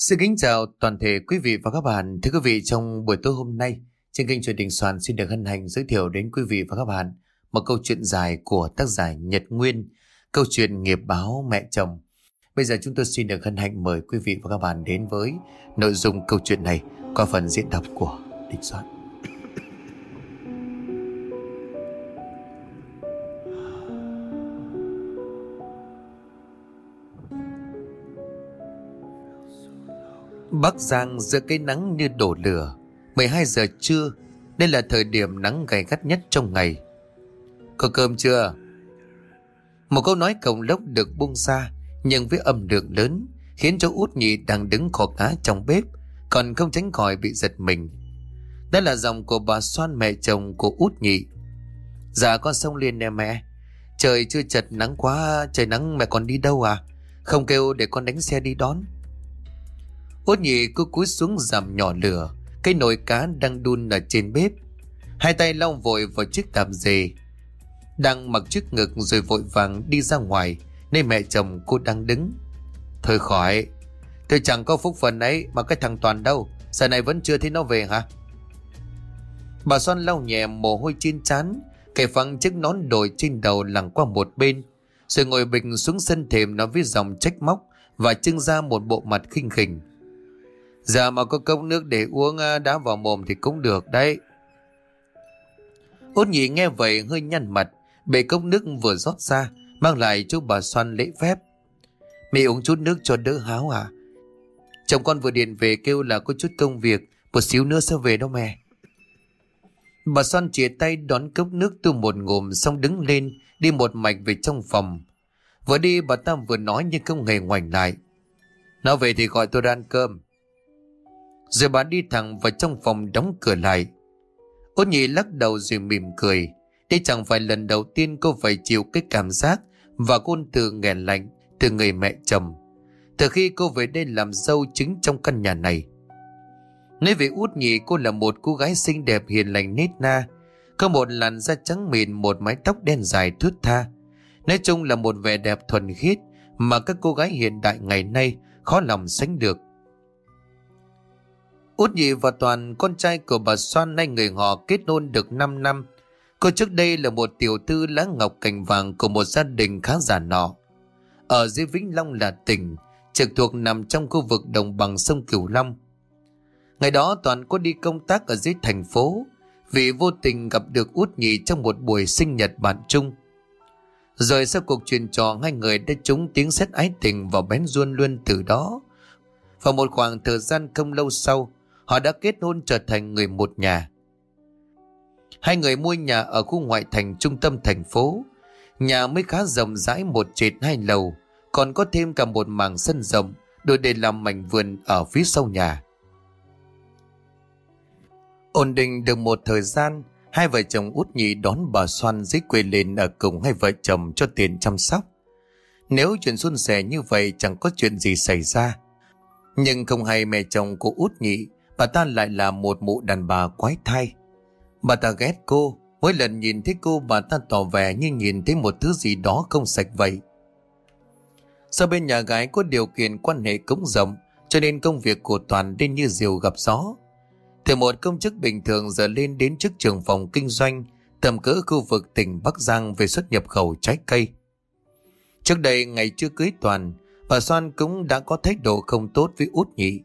Xin kính chào toàn thể quý vị và các bạn. Thưa quý vị, trong buổi tối hôm nay, trên kênh truyền đình Soạn xin được hân hạnh giới thiệu đến quý vị và các bạn một câu chuyện dài của tác giả Nhật Nguyên, câu chuyện nghiệp báo mẹ chồng. Bây giờ chúng tôi xin được hân hạnh mời quý vị và các bạn đến với nội dung câu chuyện này qua phần diễn đọc của Đình Soạn. Bắc Giang giữa cái nắng như đổ lửa. 12 giờ trưa, Đây là thời điểm nắng gay gắt nhất trong ngày. Có cơm chưa? Một câu nói cổng lốc được buông ra, Nhưng với âm lượng lớn, Khiến cho út nhị đang đứng khò cá trong bếp, Còn không tránh khỏi bị giật mình. Đó là dòng của bà Soan mẹ chồng của út nhị. Dạ con xong liền nè mẹ. Trời chưa chật nắng quá, Trời nắng mẹ còn đi đâu à? Không kêu để con đánh xe đi đón. Út nhị cứ cúi xuống giảm nhỏ lửa. Cái nồi cá đang đun ở trên bếp. Hai tay lau vội vào chiếc tạp dề. Đang mặc trước ngực rồi vội vàng đi ra ngoài Nơi mẹ chồng cô đang đứng. Thôi khỏi, Tôi chẳng có phúc phần ấy Mà cái thằng Toàn đâu. Giờ này vẫn chưa thấy nó về hả? Bà son lau nhẹ mồ hôi trên trán, Kẻ phăng chiếc nón đội trên đầu lẳng qua một bên, Rồi ngồi bình xuống sân thềm nói với dòng trách móc Và trưng ra một bộ mặt khinh khỉnh. Giờ mà có cốc nước để uống ờ, đá vào mồm thì cũng được đấy. Út nhị nghe vậy hơi nhăn mặt, bể cốc nước vừa rót ra, mang lại cho bà Xoan lễ phép. Mẹ uống chút nước cho đỡ háo à? Chồng con vừa điện về kêu là có chút công việc, một xíu nữa sẽ về đâu mẹ. Bà Xoan chia tay đón cốc nước từ một ngụm xong đứng lên, đi một mạch về trong phòng. Vừa đi bà ta vừa nói nhưng không hề ngoảnh lại. Nó về thì gọi tôi ra ăn cơm. Rồi bà đi thẳng vào trong phòng đóng cửa lại. Ôn nhị lắc đầu rồi mỉm cười. Đây chẳng phải lần đầu tiên cô phải chịu cái cảm giác Và ngôn từ nghẹn lạnh Từ người mẹ chồng. Từ khi cô về đây làm dâu chính trong căn nhà này. Nói về út nhị, cô là một cô gái xinh đẹp, hiền lành, nết na. Có một làn da trắng mịn, Một mái tóc đen dài thướt tha. Nói chung là một vẻ đẹp thuần khiết Mà các cô gái hiện đại ngày nay Khó lòng sánh được. Út nhị và Toàn, con trai của bà Soan nay người họ kết hôn được 5 năm. Cô trước đây là một tiểu thư lá ngọc cành vàng của một gia đình khá giả nọ. Ở dưới Vĩnh Long là tỉnh, trực thuộc nằm trong khu vực đồng bằng sông Cửu Long. Ngày đó Toàn có đi công tác ở dưới thành phố, vì vô tình gặp được út nhị trong một buổi sinh nhật bạn chung. Rồi sau cuộc truyền trò hai người đã trúng tiếng xét ái tình và bén ruôn luôn từ đó. Và một khoảng thời gian không lâu sau, Họ đã kết hôn trở thành người một nhà. Hai người mua nhà ở khu ngoại thành trung tâm thành phố. Nhà mới khá rộng rãi một trệt hai lầu, còn có thêm cả một mảng sân rộng đủ để làm mảnh vườn ở phía sau nhà. Ổn định được một thời gian, hai vợ chồng út nhị đón bà Xoan dưới quê lên ở cùng hai vợ chồng cho tiền chăm sóc. Nếu chuyện xuân sẻ như vậy chẳng có chuyện gì xảy ra. Nhưng không hay mẹ chồng của út nhị Bà ta lại là một mụ đàn bà quái thai. Bà ta ghét cô, Mỗi lần nhìn thấy cô bà ta tỏ vẻ như nhìn thấy một thứ gì đó không sạch vậy. Sau bên nhà gái có điều kiện quan hệ cũng rộng, Cho nên công việc của Toàn đến như diều gặp gió. Từ một công chức bình thường giờ lên đến chức trưởng phòng kinh doanh, Tầm cỡ khu vực tỉnh Bắc Giang về xuất nhập khẩu trái cây. Trước đây ngày chưa cưới Toàn, Bà Soan cũng đã có thái độ không tốt với út nhị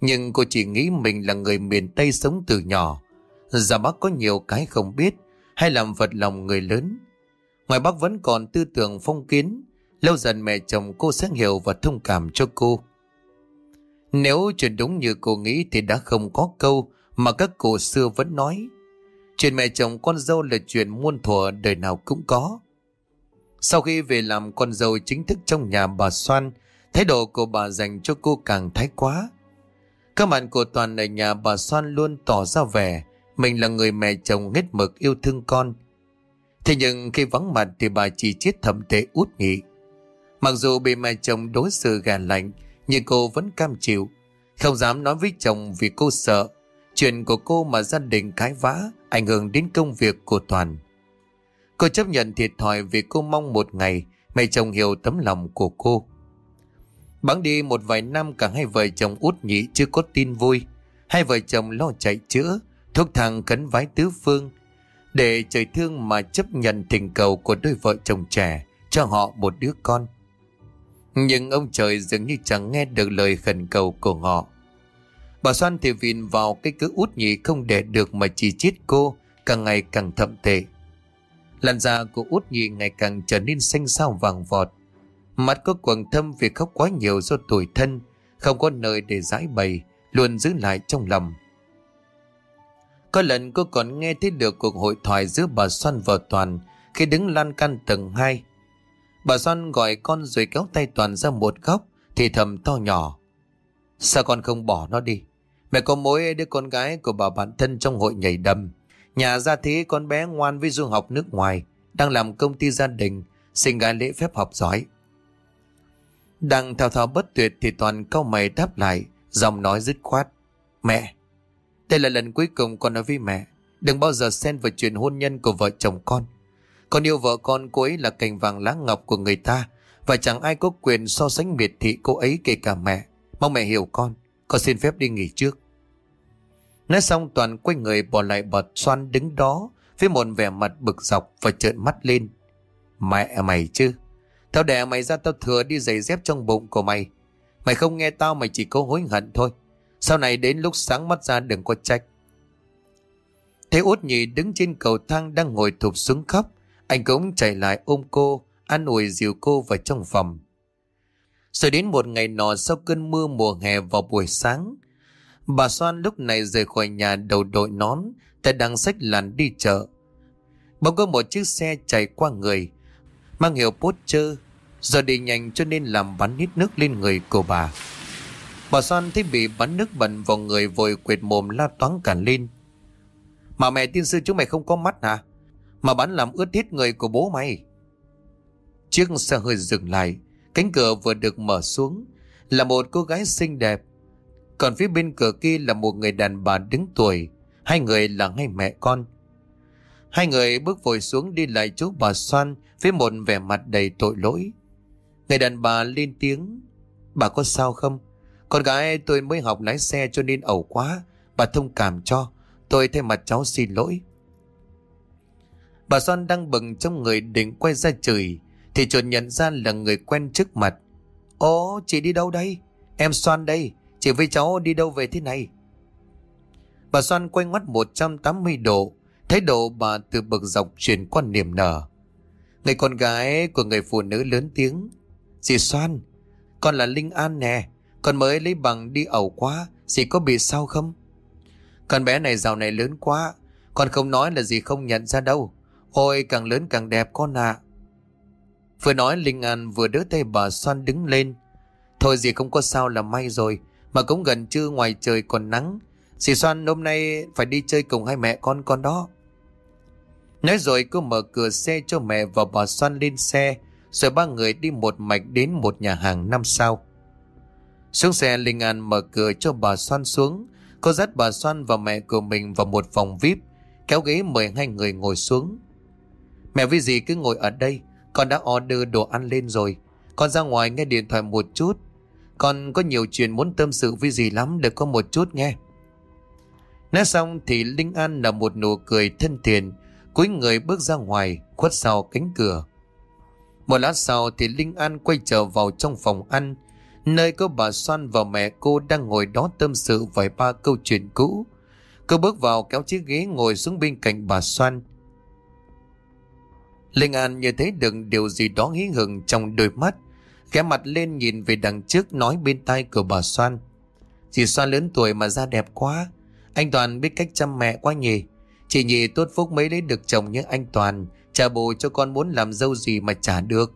nhưng cô chỉ nghĩ mình là người miền Tây sống từ nhỏ. Già bác có nhiều cái không biết hay làm vật lòng người lớn. Ngoài bác vẫn còn tư tưởng phong kiến, lâu dần mẹ chồng cô sẽ hiểu và thông cảm cho cô. Nếu chuyện đúng như cô nghĩ thì đã không có câu mà các cụ xưa vẫn nói. Chuyện mẹ chồng con dâu là chuyện muôn thuở đời nào cũng có. Sau khi về làm con dâu chính thức trong nhà bà Soan, thái độ của bà dành cho cô càng thái quá. Các bạn của Toàn ở nhà bà Soan luôn tỏ ra vẻ mình là người mẹ chồng hết mực yêu thương con. Thế nhưng khi vắng mặt thì bà chỉ chết thầm tệ út nghị. Mặc dù bị mẹ chồng đối xử gà lạnh, nhưng cô vẫn cam chịu. Không dám nói với chồng vì cô sợ chuyện của cô mà gia đình cái vã ảnh hưởng đến công việc của Toàn. Cô chấp nhận thiệt thòi vì cô mong một ngày mẹ chồng hiểu tấm lòng của cô. Bắn đi một vài năm cả hai vợ chồng út nhị chưa có tin vui. Hai vợ chồng lo chạy chữa, thuốc thang cấn vái tứ phương. Để trời thương mà chấp nhận tình cầu của đôi vợ chồng trẻ, cho họ một đứa con. Nhưng ông trời dường như chẳng nghe được lời khẩn cầu của họ. Bà Soan thì vìn vào cái cứ út nhị không để được mà chỉ chết cô, càng ngày càng thậm tệ. Làn da của út nhị ngày càng trở nên xanh xao vàng vọt. Mắt có quầng thâm vì khóc quá nhiều do tuổi thân, không có nơi để giải bày, luôn giữ lại trong lòng. Có lần cô còn nghe thấy được cuộc hội thoại giữa bà Xuân và Toàn khi đứng lan can tầng 2. Bà Xuân gọi con rồi kéo tay Toàn ra một góc thì thầm to nhỏ. Sao con không bỏ nó đi? Mẹ có mối đứa con gái của bà bạn thân trong hội nhảy đầm. Nhà ra thế con bé ngoan với du học nước ngoài, đang làm công ty gia đình, sinh gái lễ phép học giỏi. Đang thao thao bất tuyệt thì toàn câu mày đáp lại, giọng nói dứt khoát. Mẹ, đây là lần cuối cùng con nói với mẹ, đừng bao giờ xen vào chuyện hôn nhân của vợ chồng con. Con yêu vợ con cô ấy là cành vàng lá ngọc của người ta, và chẳng ai có quyền so sánh miệt thị cô ấy kể cả mẹ. Mong mẹ hiểu con, con xin phép đi nghỉ trước. Nói xong toàn quay người bỏ lại bọt xoan đứng đó với một vẻ mặt bực dọc và trợn mắt lên. Mẹ mày chứ, tao đẻ mày ra tao thừa đi giày dép trong bụng của mày. Mày không nghe tao mày chỉ có hối hận thôi. Sau này đến lúc sáng mắt ra đừng có trách. Thế út nhì đứng trên cầu thang đang ngồi thụp xuống khóc. Anh cũng chạy lại ôm cô, an ủi dìu cô vào trong phòng. Rồi đến một ngày nọ sau cơn mưa mùa hè vào buổi sáng, bà Soan lúc này rời khỏi nhà đầu đội nón, tay đang sách làn đi chợ. Bỗng có một chiếc xe chạy qua người, mang hiệu poster giờ đi nhanh cho nên làm bắn hít nước lên người của bà. Bà Son thấy bị bắn nước bẩn vào người vội quệt mồm la toán cản lên. Mà mẹ tiên sư chúng mày không có mắt hả? Mà bắn làm ướt hết người của bố mày. Chiếc xe hơi dừng lại, cánh cửa vừa được mở xuống, là một cô gái xinh đẹp. Còn phía bên cửa kia là một người đàn bà đứng tuổi, hai người là ngay mẹ con. Hai người bước vội xuống đi lại chỗ bà Soan với một vẻ mặt đầy tội lỗi. Người đàn bà lên tiếng, bà có sao không? Con gái tôi mới học lái xe cho nên ẩu quá, bà thông cảm cho, tôi thay mặt cháu xin lỗi. Bà Soan đang bừng trong người định quay ra chửi Thì chợt nhận ra là người quen trước mặt Ồ chị đi đâu đây Em Soan đây Chị với cháu đi đâu về thế này Bà Soan quay ngoắt 180 độ Thái độ bà từ bực dọc truyền quan niềm nở Người con gái của người phụ nữ lớn tiếng Dì Soan, Con là Linh An nè Con mới lấy bằng đi ẩu quá Dì có bị sao không Con bé này dạo này lớn quá Con không nói là gì không nhận ra đâu Ôi, càng lớn càng đẹp con ạ. Vừa nói, Linh An vừa đỡ tay bà Soan đứng lên. Thôi gì không có sao là may rồi. Mà cũng gần trưa ngoài trời còn nắng. Dì Soan hôm nay phải đi chơi cùng hai mẹ con con đó. Nói rồi cô mở cửa xe cho mẹ và bà Soan lên xe. Rồi ba người đi một mạch đến một nhà hàng năm sao. Xuống xe, Linh An mở cửa cho bà Soan xuống. Cô dắt bà Soan và mẹ của mình vào một phòng VIP. Kéo ghế mời hai người ngồi xuống. Mẹ với dì cứ ngồi ở đây, Con đã order đồ ăn lên rồi Con ra ngoài nghe điện thoại một chút Con có nhiều chuyện muốn tâm sự với dì lắm, Được có một chút nghe Nói xong thì Linh An là một nụ cười thân thiện cúi người bước ra ngoài, Khuất sau cánh cửa Một lát sau thì Linh An quay trở vào trong phòng ăn, Nơi có bà Soan và mẹ cô đang ngồi đó tâm sự vài ba câu chuyện cũ Cô bước vào kéo chiếc ghế ngồi xuống bên cạnh bà Soan Linh An như thấy được điều gì đó hí hưởng trong đôi mắt. Ghé mặt lên nhìn về đằng trước nói bên tai của bà Soan. Chị Soan lớn tuổi mà da đẹp quá. Anh Toàn biết cách chăm mẹ quá nhỉ. Chị nhì tốt phúc mới lấy được chồng như anh Toàn. Trả bù cho con muốn làm dâu gì mà trả được.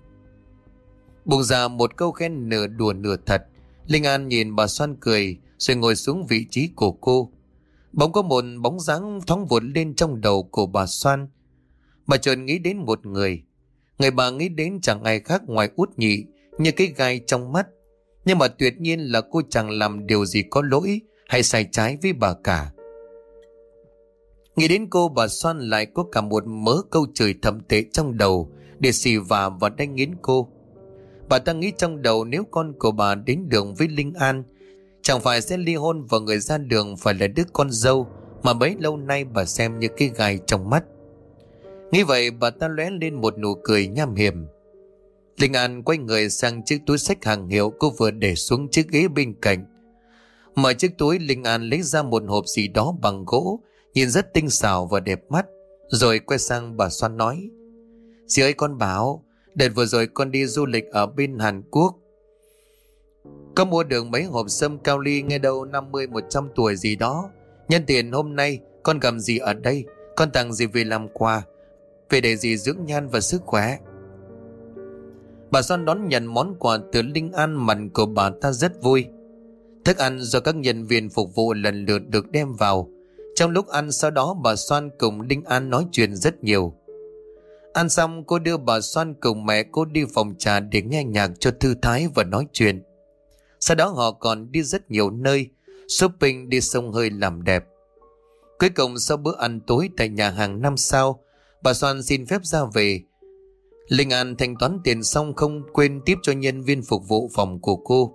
Bùng ra một câu khen nửa đùa nửa thật. Linh An nhìn bà xoan cười rồi ngồi xuống vị trí của cô. Bỗng có một bóng dáng thoáng vụt lên trong đầu của bà xoan. Bà chợt nghĩ đến một người. Người bà nghĩ đến chẳng ai khác ngoài út nhị, như cái gai trong mắt. Nhưng mà tuyệt nhiên là cô chẳng làm điều gì có lỗi hay sai trái với bà cả. Nghĩ đến cô bà Soan lại có cả một mớ câu chửi thầm tệ trong đầu, để xì vả và đánh nghiến cô. Bà ta nghĩ trong đầu nếu con của bà đến đường với Linh An, Chẳng phải sẽ ly hôn và người ra đường phải là đứa con dâu Mà bấy lâu nay bà xem như cái gai trong mắt. Nghĩ vậy, bà ta lóe lên một nụ cười nham hiểm. Linh An quay người sang chiếc túi sách hàng hiệu cô vừa để xuống chiếc ghế bên cạnh. Mở chiếc túi, Linh An lấy ra một hộp gì đó bằng gỗ Nhìn rất tinh xảo và đẹp mắt. Rồi quay sang bà Xoan nói Dì ơi, con bảo, Đợt vừa rồi con đi du lịch ở bên Hàn Quốc. Có mua được mấy hộp sâm cao ly nghe đâu 50-100 tuổi gì đó. Nhân tiền hôm nay, con cầm gì ở đây? Con tặng gì về làm quà? Về để gì dưỡng nhan và sức khỏe? Bà Son đón nhận món quà từ Linh An, mặt của bà ta rất vui. Thức ăn do các nhân viên phục vụ lần lượt được đem vào. Trong lúc ăn sau đó bà Soan cùng Linh An nói chuyện rất nhiều Ăn xong cô đưa bà Soan cùng mẹ cô đi phòng trà để nghe nhạc cho thư thái và nói chuyện. Sau đó họ còn đi rất nhiều nơi, shopping đi sông hơi làm đẹp. Cuối cùng sau bữa ăn tối tại nhà hàng năm sao, bà Soan xin phép ra về. Linh An thanh toán tiền xong không quên tiếp cho nhân viên phục vụ phòng của cô.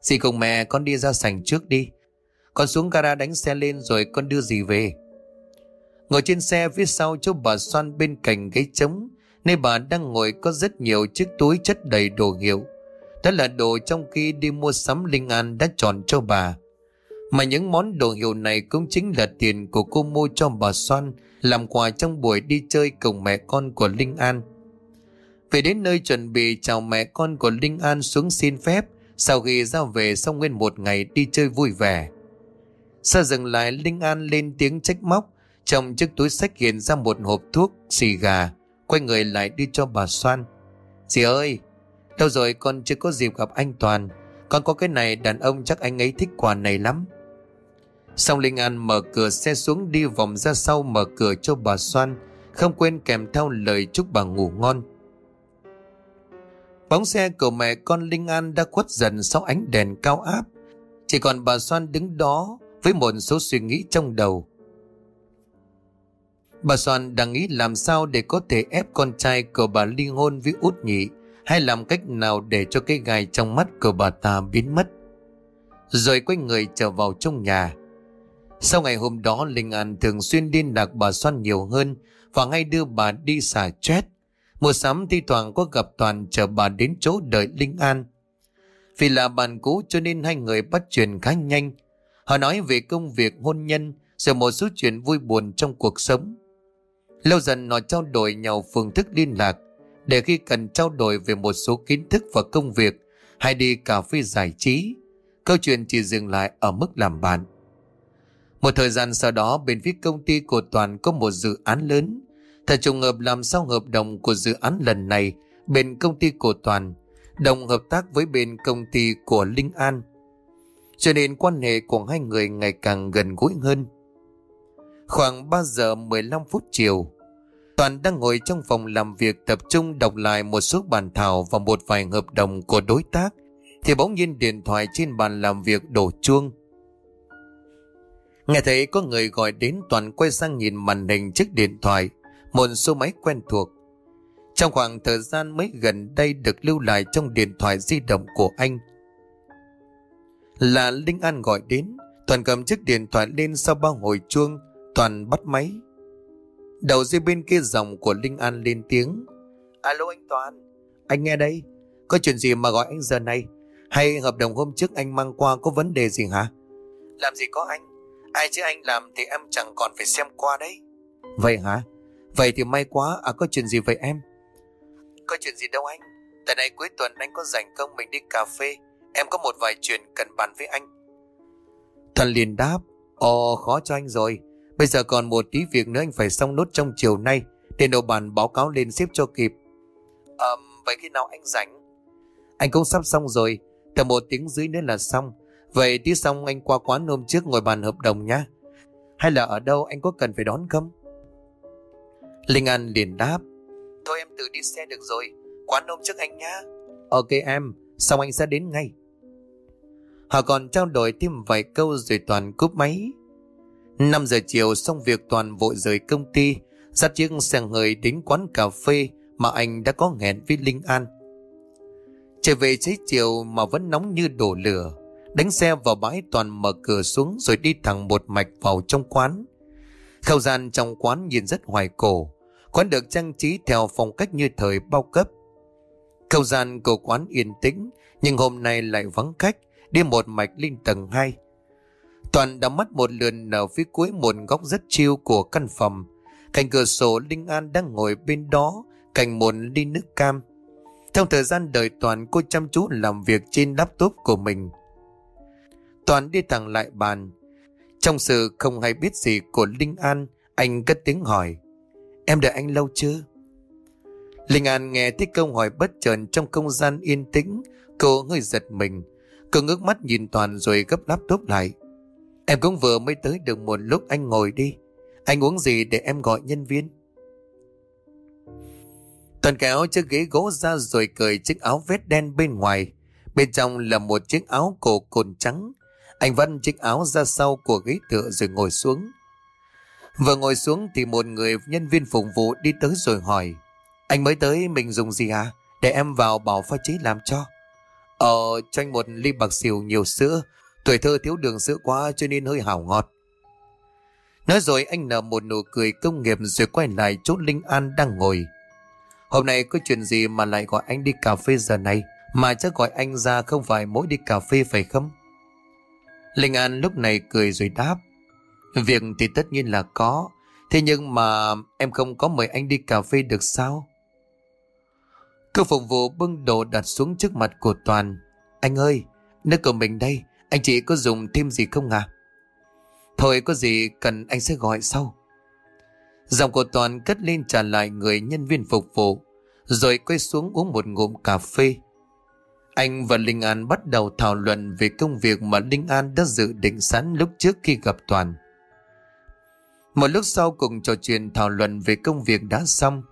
Dì cùng mẹ con đi ra sảnh trước đi. Con xuống gara đánh xe lên rồi con đưa dì về. Ngồi trên xe phía sau chỗ bà Xoan bên cạnh ghế trống, nơi bà đang ngồi có rất nhiều chiếc túi chất đầy đồ hiệu. Đó là đồ trong khi đi mua sắm Linh An đã chọn cho bà. Mà những món đồ hiệu này cũng chính là tiền của cô mua cho bà Xoan làm quà trong buổi đi chơi cùng mẹ con của Linh An. Về đến nơi chuẩn bị chào mẹ con của Linh An xuống xin phép sau khi ra về sau nguyên một ngày đi chơi vui vẻ. Sau dừng lại Linh An lên tiếng trách móc trong chiếc túi sách hiện ra một hộp thuốc, xì gà, quay người lại đi cho bà Soan. Dì ơi, đâu rồi con chưa có dịp gặp anh Toàn, con có cái này đàn ông chắc anh ấy thích quà này lắm. Xong Linh An mở cửa xe xuống đi vòng ra sau mở cửa cho bà Soan, không quên kèm theo lời chúc bà ngủ ngon. Bóng xe của mẹ con Linh An đã khuất dần sau ánh đèn cao áp. Chỉ còn bà Soan đứng đó với một số suy nghĩ trong đầu. Bà Soạn đang nghĩ làm sao để có thể ép con trai của bà ly hôn với út nhị, hay làm cách nào để cho cái gai trong mắt của bà ta biến mất. Rồi quay người trở vào trong nhà. Sau ngày hôm đó, Linh An thường xuyên liên lạc bà Soan nhiều hơn và ngay đưa bà đi xả chết. Mùa sắm thi thoảng có gặp Toàn chờ bà đến chỗ đợi Linh An. Vì là bạn cũ cho nên hai người bắt chuyện khá nhanh. Họ nói về công việc hôn nhân rồi một số chuyện vui buồn trong cuộc sống. Lâu dần họ trao đổi nhau phương thức liên lạc để khi cần trao đổi về một số kiến thức và công việc hay đi cà phê giải trí, câu chuyện chỉ dừng lại ở mức làm bạn. Một thời gian sau đó bên phía công ty của Toàn có một dự án lớn. Thật trùng hợp làm sao hợp đồng của dự án lần này bên công ty của Toàn đồng hợp tác với bên công ty của Linh An. Cho nên quan hệ của hai người ngày càng gần gũi hơn. Khoảng 3 giờ 15 phút chiều, Toàn đang ngồi trong phòng làm việc tập trung đọc lại một số bản thảo và một vài hợp đồng của đối tác, thì bỗng nhiên điện thoại trên bàn làm việc đổ chuông. Nghe thấy có người gọi đến Toàn quay sang nhìn màn hình chiếc điện thoại, một số máy quen thuộc. Trong khoảng thời gian mới gần đây được lưu lại trong điện thoại di động của anh. Là Linh An gọi đến, Toàn cầm chiếc điện thoại lên sau ba hồi chuông, Toàn bắt máy. Đầu dây bên kia dòng của Linh An lên tiếng. Alo anh Toàn, anh nghe đây. Có chuyện gì mà gọi anh giờ này? Hay hợp đồng hôm trước anh mang qua có vấn đề gì hả? Làm gì có anh? Ai chứ anh làm thì em chẳng còn phải xem qua đấy. Vậy hả? Vậy thì may quá, à có chuyện gì vậy em? Có chuyện gì đâu anh. Tại này cuối tuần anh có rảnh không mình đi cà phê. Em có một vài chuyện cần bàn với anh. Thần liền đáp. Ồ khó cho anh rồi. Bây giờ còn một tí việc nữa anh phải xong nốt trong chiều nay để nộp bản báo cáo lên xếp cho kịp. Ờ, vậy khi nào anh rảnh? Anh cũng sắp xong rồi, tầm một tiếng dưới nữa là xong. Vậy tí xong anh qua quán hôm trước ngồi bàn hợp đồng nhá. Hay là ở đâu anh có cần phải đón không? Linh An liền đáp. Thôi em tự đi xe được rồi, quán hôm trước anh nhá. Ok em, xong anh sẽ đến ngay. Họ còn trao đổi thêm vài câu rồi toàn cúp máy. 5 giờ chiều xong việc toàn vội rời công ty, dắt chiếc xe hơi đến quán cà phê mà anh đã có hẹn với Linh An. Trở về xế chiều mà vẫn nóng như đổ lửa. Đánh xe vào bãi toàn mở cửa xuống rồi đi thẳng một mạch vào trong quán. Không gian trong quán nhìn rất hoài cổ. Quán được trang trí theo phong cách như thời bao cấp. Không gian của quán yên tĩnh, nhưng hôm nay lại vắng khách, đi một mạch lên tầng 2. Toàn đã mắt một lượt ở phía cuối một góc rất chiêu của căn phòng. Cạnh cửa sổ Linh An đang ngồi bên đó, cạnh một ly nước cam. Trong thời gian đợi Toàn cô chăm chú làm việc trên laptop của mình. Toàn đi thẳng lại bàn. Trong sự không hay biết gì của Linh An, anh cất tiếng hỏi. Em đợi anh lâu chưa? Linh An nghe thấy câu hỏi bất chợt trong không gian yên tĩnh, cô hơi giật mình. Cô ngước mắt nhìn Toàn rồi gấp laptop lại. Em cũng vừa mới tới được một lúc anh ngồi đi. Anh uống gì để em gọi nhân viên? Toàn kéo chiếc ghế gỗ ra rồi cởi chiếc áo vest đen bên ngoài. Bên trong là một chiếc áo cổ cồn trắng. Anh vắt chiếc áo ra sau của ghế tựa rồi ngồi xuống. Vừa ngồi xuống thì một người nhân viên phục vụ đi tới rồi hỏi. Anh mới tới mình dùng gì à? Để em vào bảo pha chế làm cho. Ờ, cho anh một ly bạc xỉu nhiều sữa. Tuổi thơ thiếu đường sữa quá cho nên hơi hảo ngọt. Nói rồi anh nở một nụ cười công nghiệp rồi quay lại chỗ Linh An đang ngồi. Hôm nay có chuyện gì mà lại gọi anh đi cà phê giờ này? Mà chắc gọi anh ra không phải mỗi đi cà phê phải không? Linh An lúc này cười rồi đáp. Việc thì tất nhiên là có. Thế nhưng mà em không có mời anh đi cà phê được sao? Cô phục vụ bưng đồ đặt xuống trước mặt của Toàn. Anh ơi, nước của mình đây, anh chị có dùng thêm gì không à? Thôi có gì cần anh sẽ gọi sau. Giọng của Toàn cất lên trả lại người nhân viên phục vụ, rồi quay xuống uống một ngụm cà phê. Anh và Linh An bắt đầu thảo luận về công việc mà Linh An đã dự định sẵn lúc trước khi gặp Toàn. Một lúc sau cùng trò chuyện thảo luận về công việc đã xong,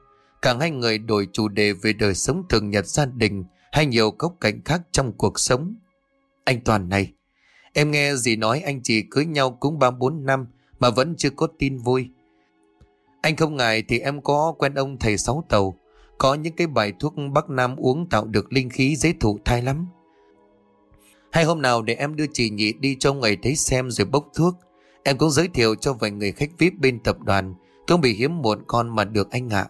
cả hai người đổi chủ đề về đời sống thường nhật gia đình hay nhiều góc cạnh khác trong cuộc sống. Anh Toàn này, em nghe gì nói anh chị cưới nhau cũng 3-4 năm mà vẫn chưa có tin vui. Anh không ngại thì em có quen ông thầy sáu tàu, có những cái bài thuốc Bắc Nam uống tạo được linh khí dễ thụ thai lắm. Hay hôm nào để em đưa chị nhị đi cho người thấy xem rồi bốc thuốc. Em cũng giới thiệu cho vài người khách VIP bên tập đoàn, không bị hiếm muộn con mà được anh ạ.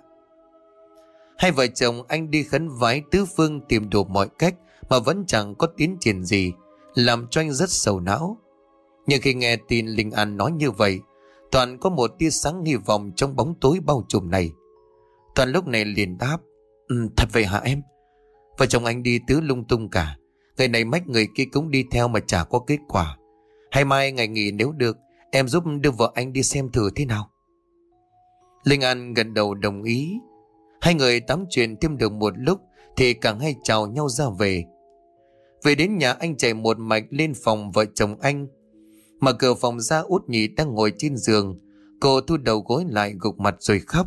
Hai vợ chồng anh đi khấn vái tứ phương tìm đủ mọi cách mà vẫn chẳng có tiến triển gì, làm cho anh rất sầu não. Nhưng khi nghe tin Linh An nói như vậy, Toàn có một tia sáng hy vọng trong bóng tối bao trùm này. Toàn lúc này liền đáp, um, thật vậy hả em? Vợ chồng anh đi tứ lung tung cả, người này mách người kia cũng đi theo mà chả có kết quả. Hay mai ngày nghỉ nếu được, em giúp đưa vợ anh đi xem thử thế nào. Linh An gần đầu đồng ý, Hai người tám chuyện thêm được một lúc thì càng hay chào nhau ra về. Về đến nhà, anh chạy một mạch lên phòng vợ chồng anh. Mở cửa phòng ra, út nhị đang ngồi trên giường. Cô thu đầu gối lại gục mặt rồi khóc.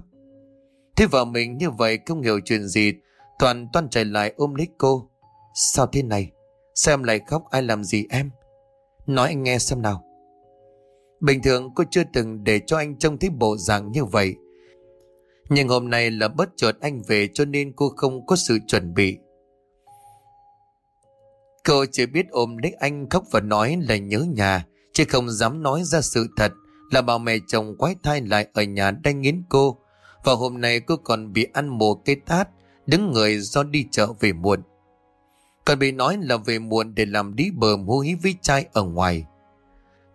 Thế vợ mình như vậy không hiểu chuyện gì. Toàn toan chạy lại ôm lấy cô. Sao thế này? Sao em lại khóc ai làm gì em? Nói anh nghe xem nào. Bình thường cô chưa từng để cho anh trông thấy bộ dạng như vậy. Nhưng hôm nay là bất chợt anh về cho nên cô không có sự chuẩn bị. Cô chỉ biết ôm lấy anh khóc và nói là nhớ nhà, chứ không dám nói ra sự thật là bà mẹ chồng quái thai lại ở nhà đang nghiến cô. Và hôm nay cô còn bị ăn mồ cây tát, đứng người do đi chợ về muộn. Còn bị nói là về muộn để làm đi bờ hú hí với trai ở ngoài.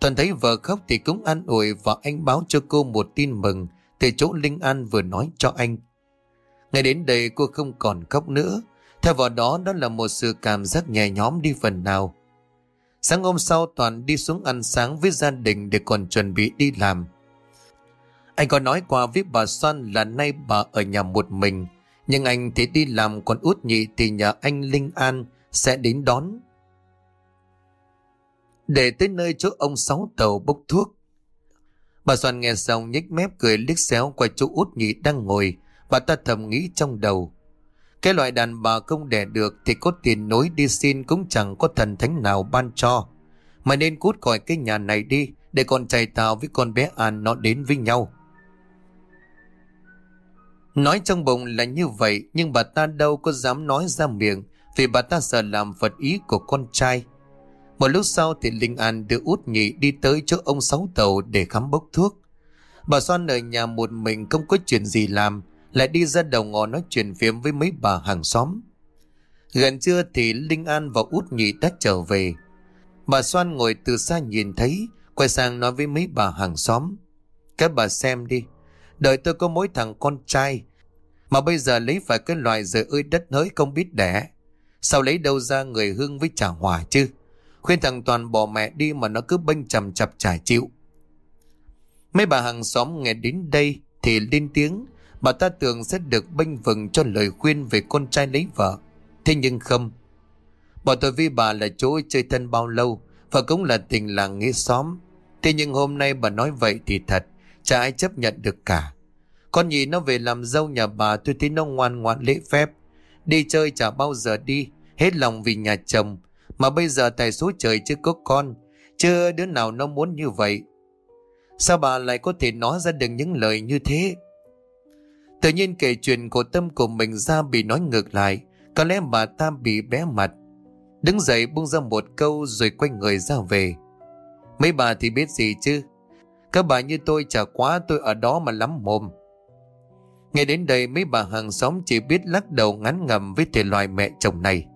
Toàn thấy vợ khóc thì cũng an ủi và anh báo cho cô một tin mừng từ chỗ Linh An vừa nói cho anh. Ngày đến đây cô không còn khóc nữa. Theo vào đó đó là một sự cảm giác nhẹ nhõm đi phần nào. Sáng hôm sau, Toàn đi xuống ăn sáng với gia đình để còn chuẩn bị đi làm. Anh có nói qua với bà Soan là nay bà ở nhà một mình. Nhưng anh thì đi làm, còn út nhị thì nhà anh Linh An sẽ đến đón. Để tới nơi chỗ ông Sáu Tàu bốc thuốc. Bà Soan nghe xong nhếch mép cười liếc xéo qua chỗ út nhị đang ngồi. Bà ta thầm nghĩ trong đầu. Cái loại đàn bà không đẻ được thì có tiền nối đi xin cũng chẳng có thần thánh nào ban cho. Mà nên cút khỏi cái nhà này đi, để con trai tao với con bé An nó đến với nhau. Nói trong bụng là như vậy, nhưng bà ta đâu có dám nói ra miệng, Vì bà ta sợ làm vật ý của con trai một lúc sau thì Linh An đưa út nhị đi tới chỗ ông Sáu Tàu để khám bốc thuốc. Bà Soan ở nhà một mình không có chuyện gì làm, Lại đi ra đầu ngõ nói chuyện phiếm với mấy bà hàng xóm. Gần trưa thì Linh An và út nhị đã trở về. Bà Soan ngồi từ xa nhìn thấy, Quay sang nói với mấy bà hàng xóm. Các bà xem đi, đời tôi có mỗi thằng con trai, Mà bây giờ lấy phải cái loài rời ơi đất hỡi không biết đẻ. Sao lấy đâu ra người hương với trả hòa chứ? Khuyên thằng Toàn bỏ mẹ đi mà nó cứ bênh chầm chập trả chịu. Mấy bà hàng xóm nghe đến đây thì lên tiếng, Bà ta tưởng sẽ được bênh vừng cho lời khuyên về con trai lấy vợ. Thế nhưng không. Bọn tôi với bà là chỗ chơi thân bao lâu, Và cũng là tình làng nghĩa xóm. Thế nhưng hôm nay bà nói vậy thì thật, Chả ai chấp nhận được cả. Con nhị nó về làm dâu nhà bà, Tôi thấy nó ngoan ngoãn lễ phép. Đi chơi chả bao giờ đi, Hết lòng vì nhà chồng mà bây giờ tại số trời chưa có con, Chưa đứa nào nó muốn như vậy. Sao bà lại có thể nói ra được những lời như thế? Tự nhiên kể chuyện của tâm của mình ra bị nói ngược lại. Có lẽ bà ta bị bé mặt. Đứng dậy buông ra một câu rồi quay người ra về. Mấy bà thì biết gì chứ? Các bà như tôi chả quá tôi ở đó mà lắm mồm. Nghe đến đây mấy bà hàng xóm chỉ biết lắc đầu ngắn ngầm với thể loại mẹ chồng này.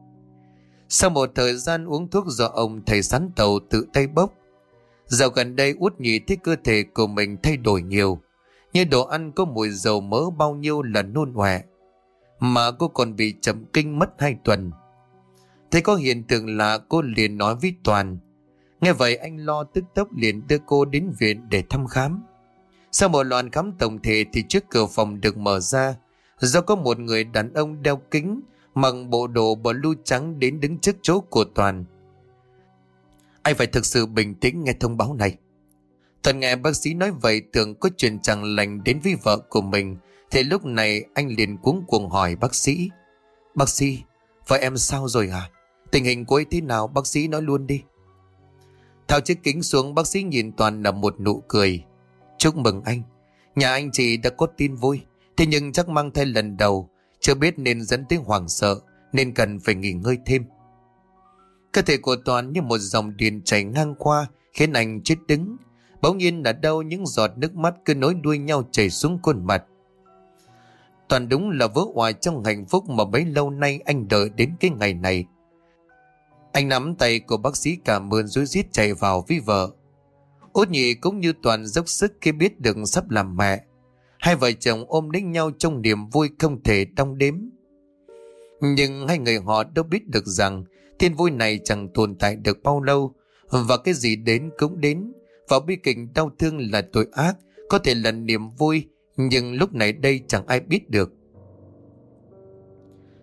Sau một thời gian uống thuốc do ông thầy sắn tàu tự tay bốc, Dạo gần đây út nhị thấy cơ thể của mình thay đổi nhiều, Như đồ ăn có mùi dầu mỡ bao nhiêu là nôn hoẹ Mà cô còn bị chậm kinh mất hai tuần. Thấy có hiện tượng là cô liền nói với Toàn, Nghe vậy anh lo tức tốc liền đưa cô đến viện để thăm khám. Sau một loạt khám tổng thể thì trước cửa phòng được mở ra, Do có một người đàn ông đeo kính Mặc bộ đồ blue trắng đến đứng trước chỗ của Toàn anh phải thực sự bình tĩnh nghe thông báo này. Toàn nghe bác sĩ nói vậy tưởng có chuyện chẳng lành đến với vợ của mình. Thì lúc này anh liền cuống cuồng hỏi bác sĩ. Bác sĩ, vợ em sao rồi hả? Tình hình của ấy thế nào bác sĩ nói luôn đi. Thao chiếc kính xuống bác sĩ nhìn Toàn là một nụ cười. Chúc mừng anh. Nhà anh chị đã có tin vui. Thế nhưng chắc mang thai lần đầu. Chưa biết nên dẫn tới hoảng sợ. Nên cần phải nghỉ ngơi thêm. Cơ thể của Toàn như một dòng điện chảy ngang qua, khiến anh chết đứng. Bỗng nhiên là đâu những giọt nước mắt cứ nối đuôi nhau chảy xuống khuôn mặt. Toàn đúng là vỡ hoài trong hạnh phúc mà bấy lâu nay anh đợi đến cái ngày này. Anh nắm tay của bác sĩ cảm ơn rối rít chạy vào với vợ. Út nhị cũng như Toàn dốc sức khi biết được sắp làm mẹ. Hai vợ chồng ôm lấy nhau trong niềm vui không thể đong đếm. Nhưng hai người họ đâu biết được rằng Thiên vui này chẳng tồn tại được bao lâu, Và cái gì đến cũng đến. Và bi kịch đau thương là tội ác, Có thể là niềm vui, Nhưng lúc này đây chẳng ai biết được.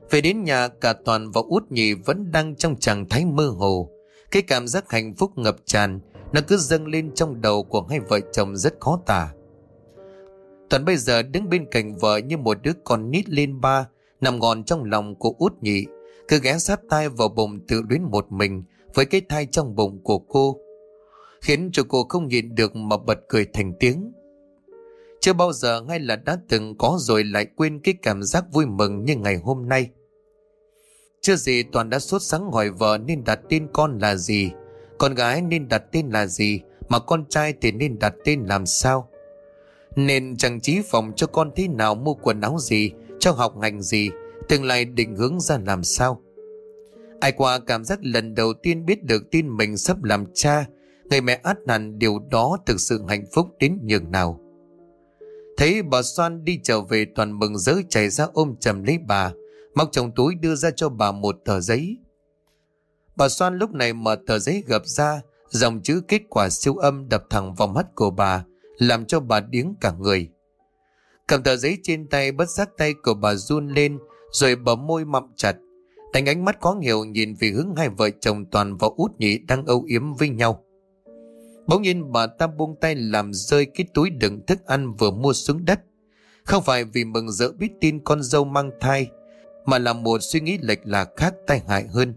Về đến nhà, cả Toàn và út nhì Vẫn đang trong trạng thái mơ hồ. Cái cảm giác hạnh phúc ngập tràn, Nó cứ dâng lên trong đầu của hai vợ chồng rất khó tả. Toàn bây giờ đứng bên cạnh vợ như một đứa con nít lên ba, Nằm ngòn trong lòng của út nhị. Cứ ghé sát tai vào bụng tự luyến một mình, với cái thai trong bụng của cô, khiến cho cô không nhịn được mà bật cười thành tiếng. Chưa bao giờ ngay là đã từng có rồi lại quên cái cảm giác vui mừng như ngày hôm nay. Chưa gì toàn đã sốt sáng hỏi vợ nên đặt tên con là gì. Con gái nên đặt tên là gì, mà con trai thì nên đặt tên làm sao? Nên chẳng trí phòng cho con thế nào mua quần áo gì cho học ngành gì tương lai định hướng ra làm sao. Ai qua cảm giác lần đầu tiên biết được tin mình sắp làm cha, người mẹ át hẳn điều đó thực sự hạnh phúc đến nhường nào. Thấy bà Soan đi trở về toàn mừng rỡ chạy ra ôm chầm lấy bà, móc trong túi đưa ra cho bà một tờ giấy. Bà Soan lúc này mở tờ giấy gập ra, dòng chữ kết quả siêu âm đập thẳng vào mắt của bà, làm cho bà điếng cả người. Cầm tờ giấy trên tay bất giác tay của bà run lên rồi bấm môi mặm chặt. Đánh ánh mắt có hiểu nhìn về hướng hai vợ chồng Toàn và út nhị đang âu yếm với nhau. Bỗng nhiên bà ta buông tay làm rơi cái túi đựng thức ăn vừa mua xuống đất. Không phải vì mừng rỡ biết tin con dâu mang thai, mà là một suy nghĩ lệch lạc khác tai hại hơn.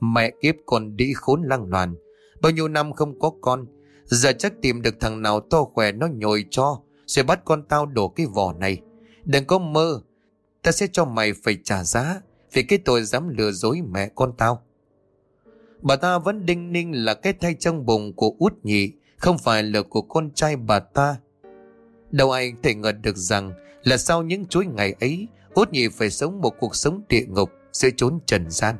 Mẹ kiếp còn đi khốn lăng loàn, bao nhiêu năm không có con, giờ chắc tìm được thằng nào to khỏe nó nhồi cho, sẽ bắt con tao đổ cái vỏ này. Đừng có mơ, Ta sẽ cho mày phải trả giá vì cái tội dám lừa dối mẹ con tao. Bà ta vẫn đinh ninh là cái thay trong bụng của út nhị, không phải là của con trai bà ta. Đâu ai thể ngờ được rằng là sau những chuỗi ngày ấy, út nhị phải sống một cuộc sống địa ngục giữa trốn trần gian.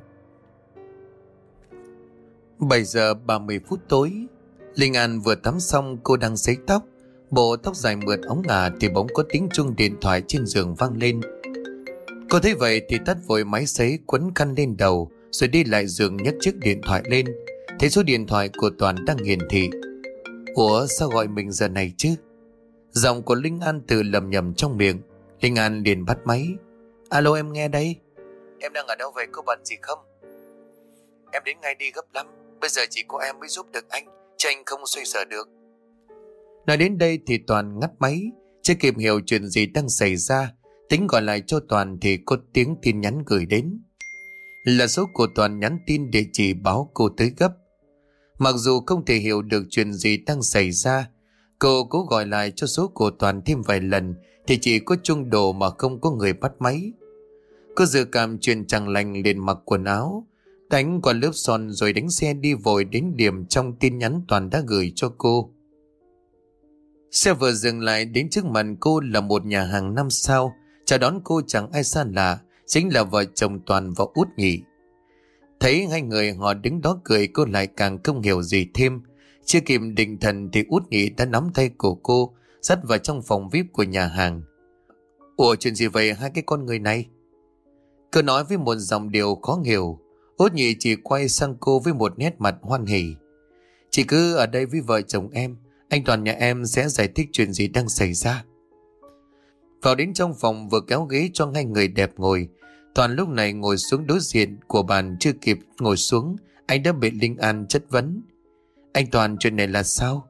7 giờ 30 phút tối, Linh An vừa tắm xong, cô đang sấy tóc. Bộ tóc dài mượt ống ngà thì bỗng có tiếng chuông điện thoại trên giường vang lên. Cô thấy vậy thì tắt vội máy sấy quấn khăn lên đầu, rồi đi lại giường nhấc chiếc điện thoại lên. Thấy số điện thoại của Toàn đang hiển thị. Ủa, sao gọi mình giờ này chứ? Giọng của Linh An từ lầm nhầm trong miệng. Linh An liền bắt máy. Alo, em nghe đây. Em đang ở đâu vậy có bận gì không? Em đến ngay đi gấp lắm. Bây giờ chỉ có em mới giúp được anh. Chứ anh không xoay sở được. Nói đến đây thì Toàn ngắt máy. Chưa kịp hiểu chuyện gì đang xảy ra. Tính gọi lại cho Toàn thì có tiếng tin nhắn gửi đến. Là số của Toàn nhắn tin địa chỉ báo cô tới gấp. Mặc dù không thể hiểu được chuyện gì đang xảy ra, cô cố gọi lại cho số của Toàn thêm vài lần thì chỉ có chung đồ mà không có người bắt máy. Cô dự cảm chuyện chẳng lành liền mặc quần áo, đánh qua lớp son rồi đánh xe đi vội đến điểm trong tin nhắn Toàn đã gửi cho cô. Xe vừa dừng lại đến trước mặt cô là một nhà hàng năm sao, chào đón cô chẳng ai xa lạ, chính là vợ chồng Toàn và út nhị. Thấy hai người họ đứng đó cười cô lại càng không hiểu gì thêm. Chưa kịp định thần thì út nhị đã nắm tay của cô, dắt vào trong phòng VIP của nhà hàng. Ủa chuyện gì vậy hai cái con người này? cứ nói với một dòng điều khó hiểu. Út nhị chỉ quay sang cô với một nét mặt hoan hỉ. Chị cứ ở đây với vợ chồng em, anh Toàn nhà em sẽ giải thích chuyện gì đang xảy ra. Vào đến trong phòng vừa kéo ghế cho hai người đẹp ngồi. Toàn lúc này ngồi xuống đối diện của bàn chưa kịp ngồi xuống, anh đã bị Linh An chất vấn. Anh Toàn chuyện này là sao?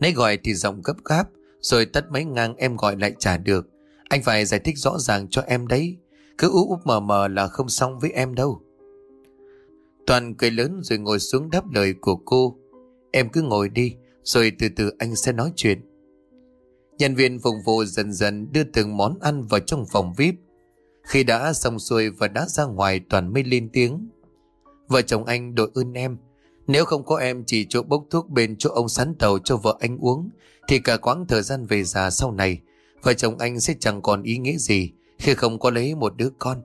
Nãy gọi thì giọng gấp gáp, rồi tắt máy ngang em gọi lại trả được. Anh phải giải thích rõ ràng cho em đấy. Cứ ú úp mờ mờ là không xong với em đâu. Toàn cười lớn rồi ngồi xuống đáp lời của cô. Em cứ ngồi đi, rồi từ từ anh sẽ nói chuyện. Nhân viên phục vụ dần dần đưa từng món ăn vào trong phòng VIP. Khi đã xong xuôi và đã ra ngoài toàn mới lên tiếng. Vợ chồng anh đội ơn em. Nếu không có em chỉ chỗ bốc thuốc bên chỗ ông sắn tàu cho vợ anh uống, thì cả quãng thời gian về già sau này, vợ chồng anh sẽ chẳng còn ý nghĩa gì khi không có lấy một đứa con.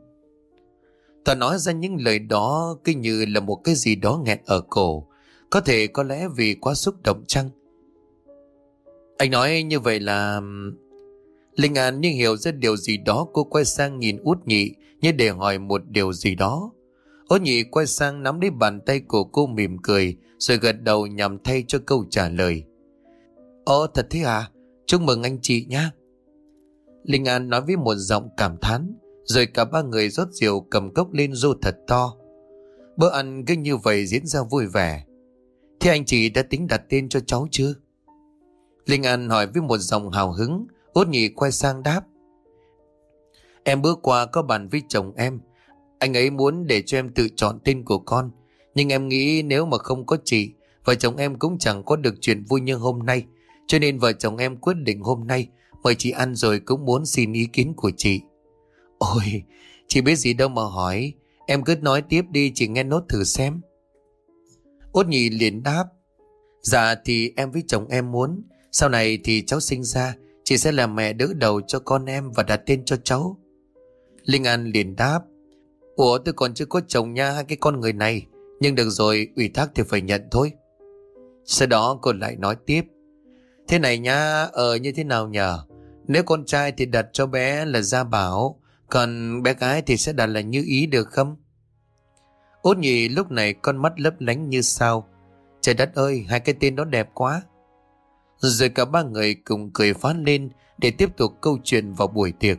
Toàn nói ra những lời đó cứ như là một cái gì đó nghẹn ở cổ. Có thể có lẽ vì quá xúc động chăng? Anh nói như vậy là... Linh An như hiểu ra điều gì đó, cô quay sang nhìn út nhị như để hỏi một điều gì đó. Út nhị quay sang nắm lấy bàn tay của cô mỉm cười, rồi gật đầu nhằm thay cho câu trả lời. Ồ, thật thế à? Chúc mừng anh chị nhá. Linh An nói với một giọng cảm thán rồi cả ba người rót rượu cầm cốc lên rô thật to. Bữa ăn cứ như vậy diễn ra vui vẻ. Thế anh chị đã tính đặt tên cho cháu chưa? Linh An hỏi với một giọng hào hứng, út nhị quay sang đáp. Em bước qua có bàn với chồng em, anh ấy muốn để cho em tự chọn tên của con. Nhưng em nghĩ nếu mà không có chị, vợ chồng em cũng chẳng có được chuyện vui như hôm nay. Cho nên vợ chồng em quyết định hôm nay mời chị ăn rồi cũng muốn xin ý kiến của chị. Ôi, chị biết gì đâu mà hỏi. Em cứ nói tiếp đi chị nghe nốt thử xem. Út nhị liền đáp. Dạ thì em với chồng em muốn sau này thì cháu sinh ra Chị sẽ là mẹ đỡ đầu cho con em Và đặt tên cho cháu Linh An liền đáp Ủa tôi còn chưa có chồng nha hai cái con người này Nhưng được rồi ủy thác thì phải nhận thôi Sau đó cô lại nói tiếp Thế này nha Ờ như thế nào nhờ nếu con trai thì đặt cho bé là Gia Bảo, Còn bé gái thì sẽ đặt là Như Ý được không Út nhị lúc này con mắt lấp lánh như sao Trời đất ơi, hai cái tên đó đẹp quá rồi cả ba người cùng cười phá lên để tiếp tục câu chuyện vào buổi tiệc.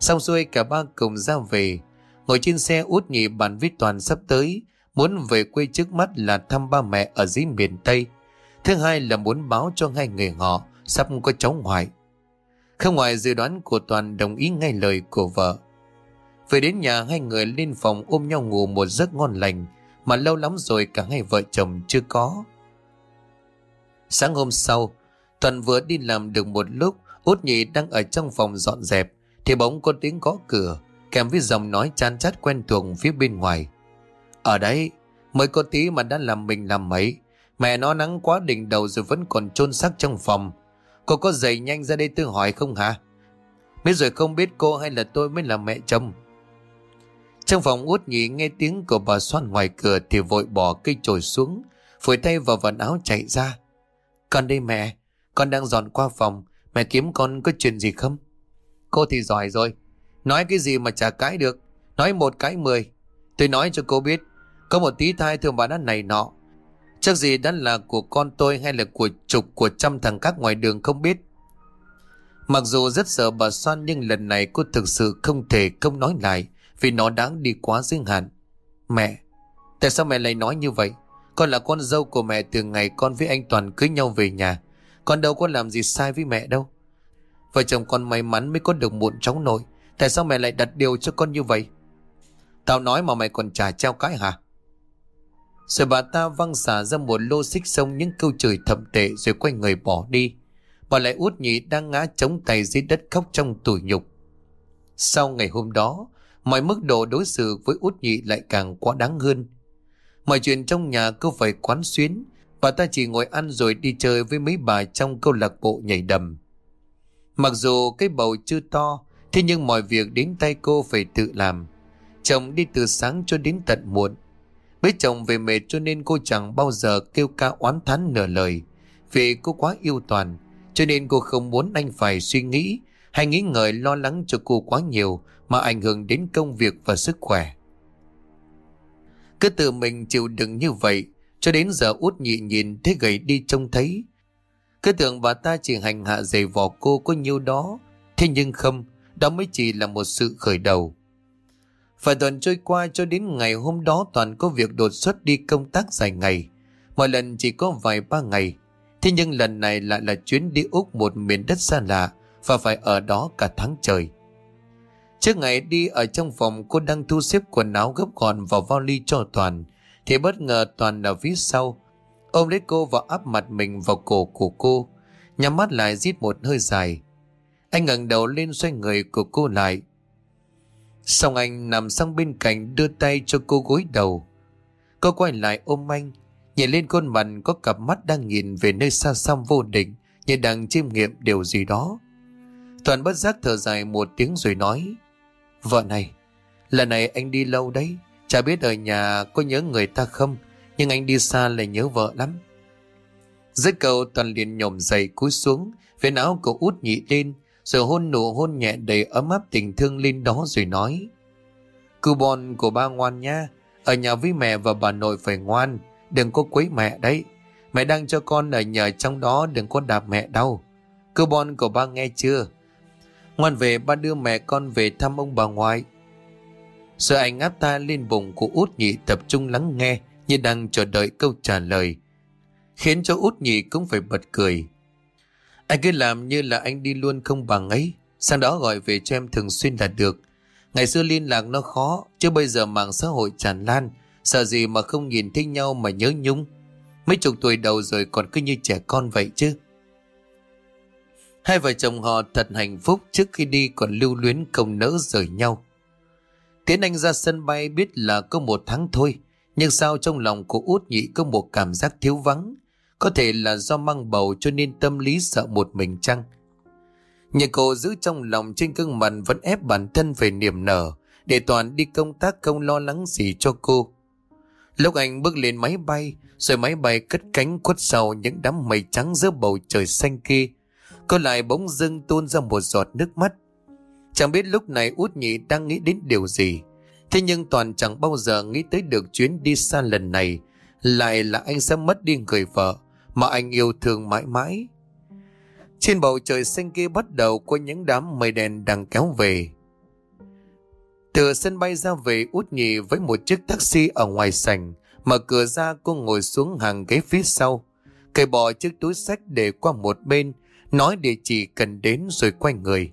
Xong xuôi cả ba cùng ra về. Ngồi trên xe, út nhị bàn với Toàn sắp tới. Muốn về quê trước mắt là thăm ba mẹ ở dưới miền Tây. Thứ hai là muốn báo cho hai người họ, sắp có cháu ngoại. Không ngoài dự đoán của Toàn đồng ý ngay lời của vợ. Về đến nhà hai người lên phòng ôm nhau ngủ một giấc ngon lành mà lâu lắm rồi cả hai vợ chồng chưa có. Sáng hôm sau, Toàn vừa đi làm được một lúc, út nhị đang ở trong phòng dọn dẹp, thì bỗng có tiếng gõ cửa, kèm với giọng nói chan chát quen thuộc phía bên ngoài. Ở đấy, mới có tí mà đã làm mình làm mấy. Mẹ nó nắng quá đỉnh đầu rồi vẫn còn chôn xác trong phòng. Cô có dậy nhanh ra đây tôi hỏi không hả? Biết rồi không biết cô hay là tôi mới là mẹ chồng. Trong phòng út nhị nghe tiếng của bà xoan ngoài cửa thì vội bỏ cây chổi xuống, phủi tay vào vần áo chạy ra. Con đây mẹ, con đang dọn qua phòng, mẹ kiếm con có chuyện gì không? Cô thì giỏi rồi, nói cái gì mà chả cãi được, nói một cái mười. Tôi nói cho cô biết, có một tí thai thường bà đã này nọ. Chắc gì đã là của con tôi hay là của chục của trăm thằng khác ngoài đường không biết. Mặc dù rất sợ bà Soan nhưng lần này cô thực sự không thể không nói lại vì nó đáng đi quá giới hạn. Mẹ, tại sao mẹ lại nói như vậy? Con là con dâu của mẹ từ ngày con với anh Toàn cưới nhau về nhà. Con đâu có làm gì sai với mẹ đâu. Vợ chồng con may mắn mới có được muộn cháu nội. Tại sao mẹ lại đặt điều cho con như vậy? Tao nói mà mày còn trả treo cái hả? Rồi bà ta văng xả ra một lô xích sông những câu chửi thậm tệ rồi quay người bỏ đi. Bà lại út nhị đang ngã chống tay dưới đất khóc trong tủi nhục. Sau ngày hôm đó, mọi mức độ đối xử với út nhị lại càng quá đáng hơn. Mọi chuyện trong nhà cứ phải quán xuyến, bà ta chỉ ngồi ăn rồi đi chơi với mấy bà trong câu lạc bộ nhảy đầm. Mặc dù cái bầu chưa to, thế nhưng mọi việc đến tay cô phải tự làm. Chồng đi từ sáng cho đến tận muộn. Biết chồng về mệt cho nên cô chẳng bao giờ kêu ca oán thán nửa lời. Vì cô quá yêu Toàn, cho nên cô không muốn anh phải suy nghĩ hay nghĩ ngợi lo lắng cho cô quá nhiều mà ảnh hưởng đến công việc và sức khỏe. Cứ tự mình chịu đựng như vậy cho đến giờ út nhị nhìn thấy gầy đi trông thấy. Cứ tưởng bà ta chỉ hành hạ giày vò cô có nhiêu đó, thế nhưng không, đó mới chỉ là một sự khởi đầu. Vài tuần trôi qua cho đến ngày hôm đó Toàn có việc đột xuất đi công tác dài ngày. Mọi lần chỉ có vài ba ngày. Thế nhưng lần này lại là chuyến đi Úc một miền đất xa lạ và phải ở đó cả tháng trời. Trước ngày đi ở trong phòng, cô đang thu xếp quần áo gấp gọn vào vali cho Toàn thì bất ngờ Toàn ở phía sau ôm lấy cô và áp mặt mình vào cổ của cô nhắm mắt lại, rít một hơi dài. Anh ngẩng đầu lên, xoay người của cô lại Xong anh nằm sang bên cạnh đưa tay cho cô gối đầu. Cô quay lại ôm anh, nhìn lên khuôn mặt có cặp mắt đang nhìn về nơi xa xăm vô định như đang chiêm nghiệm điều gì đó. Toàn bất giác thở dài một tiếng rồi nói Vợ này, lần này anh đi lâu đấy, chả biết ở nhà có nhớ người ta không, nhưng anh đi xa lại nhớ vợ lắm. Dưới cầu Toàn liền nhổm dậy cúi xuống, phía áo cậu út nhị lên, rồi hôn nụ hôn nhẹ đầy ấm áp tình thương lên đó rồi nói Cư bon của ba ngoan nha, Ở nhà với mẹ và bà nội phải ngoan, Đừng có quấy mẹ đấy. Mẹ đang cho con ở nhờ trong đó, Đừng có đạp mẹ đâu. Cư bon của ba nghe chưa? Ngoan về, ba đưa mẹ con về thăm ông bà ngoại. Sợ anh áp ta lên bụng của út nhị tập trung lắng nghe, Như đang chờ đợi câu trả lời, Khiến cho út nhị cũng phải bật cười anh cứ làm như là anh đi luôn không bằng ấy. Sang đó gọi về cho em thường xuyên là được. Ngày xưa liên lạc nó khó, chứ bây giờ mạng xã hội tràn lan. Sợ gì mà không nhìn thấy nhau mà nhớ nhung. Mấy chục tuổi đầu rồi còn cứ như trẻ con vậy chứ. Hai vợ chồng họ thật hạnh phúc trước khi đi còn lưu luyến công nỡ rời nhau. Tiến Anh ra sân bay biết là có một tháng thôi, nhưng sao trong lòng của út nhị có một cảm giác thiếu vắng, có thể là do mang bầu cho nên tâm lý sợ một mình chăng? Nhà cô giữ trong lòng trên gương mặt vẫn ép bản thân về niềm nở, để Toàn đi công tác không lo lắng gì cho cô. Lúc anh bước lên máy bay, rồi máy bay cất cánh khuất sau những đám mây trắng giữa bầu trời xanh kia. Cô lại bỗng dưng tuôn ra một giọt nước mắt. Chẳng biết lúc này út nhị đang nghĩ đến điều gì. Thế nhưng Toàn chẳng bao giờ nghĩ tới được chuyến đi xa lần này. Lại là anh sẽ mất đi người vợ mà anh yêu thương mãi mãi. Trên bầu trời xanh kia bắt đầu có những đám mây đen đang kéo về. Từ sân bay ra về út nhì với một chiếc taxi ở ngoài sảnh, mở cửa ra cô ngồi xuống hàng ghế phía sau, cởi bỏ chiếc túi sách để qua một bên, nói địa chỉ cần đến rồi quay người.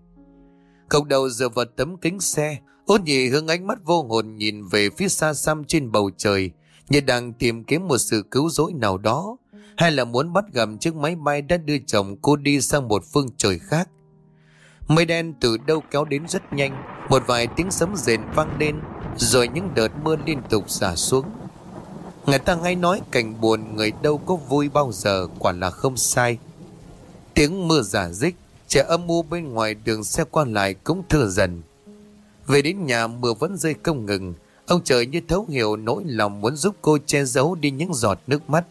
Cậu đầu dựa vào tấm kính xe, út nhì hướng ánh mắt vô hồn nhìn về phía xa xăm trên bầu trời, như đang tìm kiếm một sự cứu rỗi nào đó hay là muốn bắt gặp chiếc máy bay đã đưa chồng cô đi sang một phương trời khác. Mây đen từ đâu kéo đến rất nhanh, Một vài tiếng sấm rền vang lên Rồi những đợt mưa liên tục xả xuống. Người ta hay nói cảnh buồn người đâu có vui bao giờ quả là không sai. Tiếng mưa giả dích Trẻ âm u bên ngoài đường xe qua lại cũng thưa dần. Về đến nhà mưa vẫn rơi không ngừng. Ông trời như thấu hiểu nỗi lòng muốn giúp cô che giấu đi những giọt nước mắt.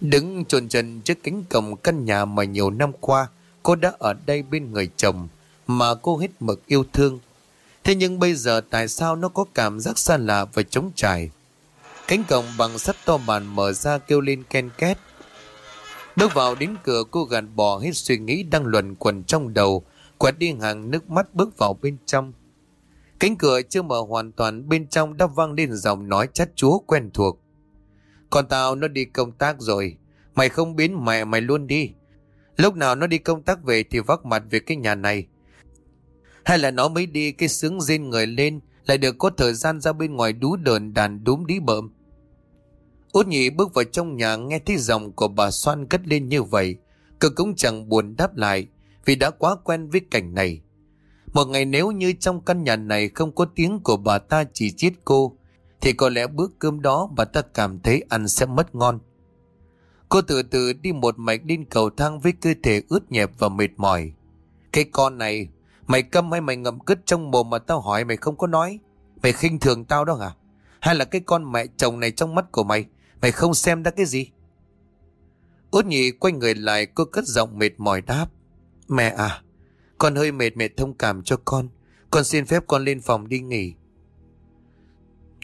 Đứng trồn chân trước cánh cổng căn nhà mà nhiều năm qua cô đã ở đây bên người chồng mà cô hết mực yêu thương. Thế nhưng bây giờ tại sao nó có cảm giác xa lạ và trống trải? Cánh cổng bằng sắt to màn mở ra kêu lên ken két. Bước vào đến cửa cô gạt bỏ hết suy nghĩ đang luẩn quẩn trong đầu, quẹt đi hàng nước mắt bước vào bên trong. Cánh cửa chưa mở hoàn toàn bên trong đã vang lên giọng nói chát chúa quen thuộc. Con tao nó đi công tác rồi, mày không biến mẹ mày luôn đi. Lúc nào nó đi công tác về thì vác mặt về cái nhà này. Hay là nó mới đi cái sướng rên người lên lại được có thời gian ra bên ngoài đú đờn đàn đúm đi bợm. Út nhị bước vào trong nhà nghe thấy giọng của bà Soan cất lên như vậy. Cậu cũng chẳng buồn đáp lại vì đã quá quen với cảnh này. Một ngày nếu như trong căn nhà này không có tiếng của bà ta chỉ chết cô thì có lẽ bữa cơm đó bà ta cảm thấy ăn sẽ mất ngon. Cô từ từ đi một mạch lên cầu thang với cơ thể ướt nhẹp và mệt mỏi. Cái con này, mày câm hay mày ngậm cứt trong mồm mà tao hỏi mày không có nói? Mày khinh thường tao đó hả? Hay là cái con mẹ chồng này trong mắt của mày, mày không xem đã cái gì? Út nhị quay người lại cô cất giọng mệt mỏi đáp. Mẹ à, con hơi mệt mệt thông cảm cho con. Con xin phép con lên phòng đi nghỉ.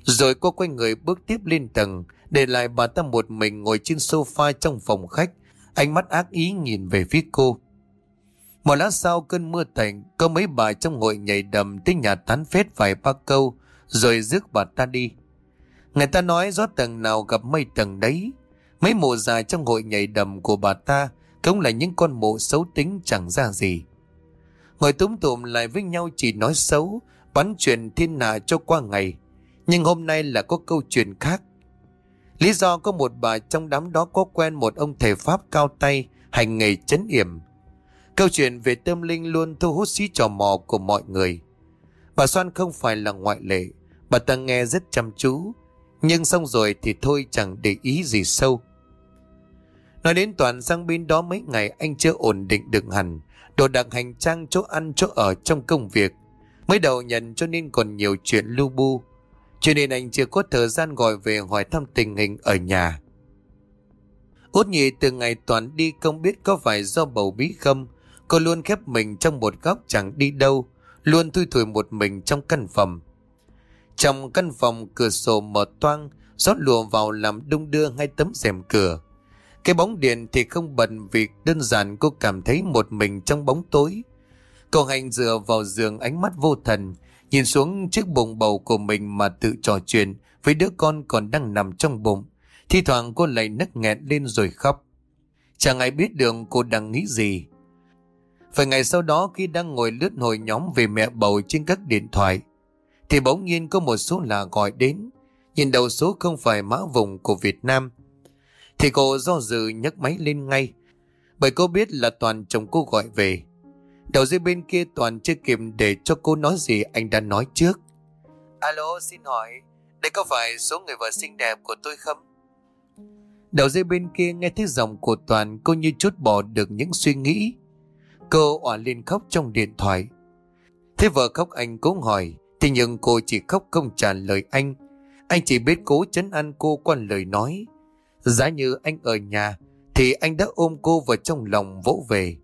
Rồi cô quay người bước tiếp lên tầng, để lại bà ta một mình ngồi trên sofa trong phòng khách, ánh mắt ác ý nhìn về phía cô. Một lát sau cơn mưa tạnh, có mấy bà trong hội nhảy đầm tới nhà tán phết vài ba câu, rồi rước bà ta đi. Người ta nói gió tầng nào gặp mây tầng đấy. Mấy mộ già trong hội nhảy đầm của bà ta cũng là những con mộ xấu tính chẳng ra gì. Ngồi túm tụm lại với nhau chỉ nói xấu, bắn chuyện thiên hạ cho qua ngày. Nhưng hôm nay là có câu chuyện khác. Lý do có một bà trong đám đó có quen một ông thầy Pháp cao tay hành nghề chấn yểm. Câu chuyện về tâm linh luôn thu hút sĩ trò mò của mọi người. Bà Soan không phải là ngoại lệ, bà ta nghe rất chăm chú, nhưng xong rồi thì thôi chẳng để ý gì sâu. Nói đến toàn sang bên đó mấy ngày anh chưa ổn định được hẳn, đồ đạc hành trang chỗ ăn chỗ ở trong công việc. Mới đầu nhận cho nên còn nhiều chuyện lưu bu. Cho nên anh chưa có thời gian gọi về hỏi thăm tình hình ở nhà. Út nhị từ ngày toàn đi không biết có phải do bầu bí không, cô luôn khép mình trong một góc chẳng đi đâu, luôn thui thủi một mình trong căn phòng. Trong căn phòng cửa sổ mở toang, gió lùa vào làm đung đưa hai tấm rèm cửa. Cái bóng điện thì không bận vì đơn giản cô cảm thấy một mình trong bóng tối. Cô hành dựa vào giường ánh mắt vô thần, Nhìn xuống chiếc bụng bầu của mình mà tự trò chuyện với đứa con còn đang nằm trong bụng. Thi thoảng cô lại nấc nghẹn lên rồi khóc. Chẳng ai biết đường cô đang nghĩ gì. Phải ngày sau đó khi đang ngồi lướt hồi nhóm về mẹ bầu trên các điện thoại, thì bỗng nhiên có một số lạ gọi đến. Nhìn đầu số không phải mã vùng của Việt Nam. Thì cô do dự nhấc máy lên ngay. Bởi cô biết là toàn chồng cô gọi về. Đầu dây bên kia Toàn chưa kịp để cho cô nói gì anh đã nói trước. Alo, xin hỏi, đây có phải số người vợ xinh đẹp của tôi không? Đầu dây bên kia nghe thấy giọng của Toàn cô như chút bỏ được những suy nghĩ. Cô òa lên khóc trong điện thoại. Thế vợ khóc anh cũng hỏi, thì nhưng cô chỉ khóc không trả lời anh. Anh chỉ biết cố chấn an cô qua lời nói. Giá như anh ở nhà, thì anh đã ôm cô vào trong lòng vỗ về.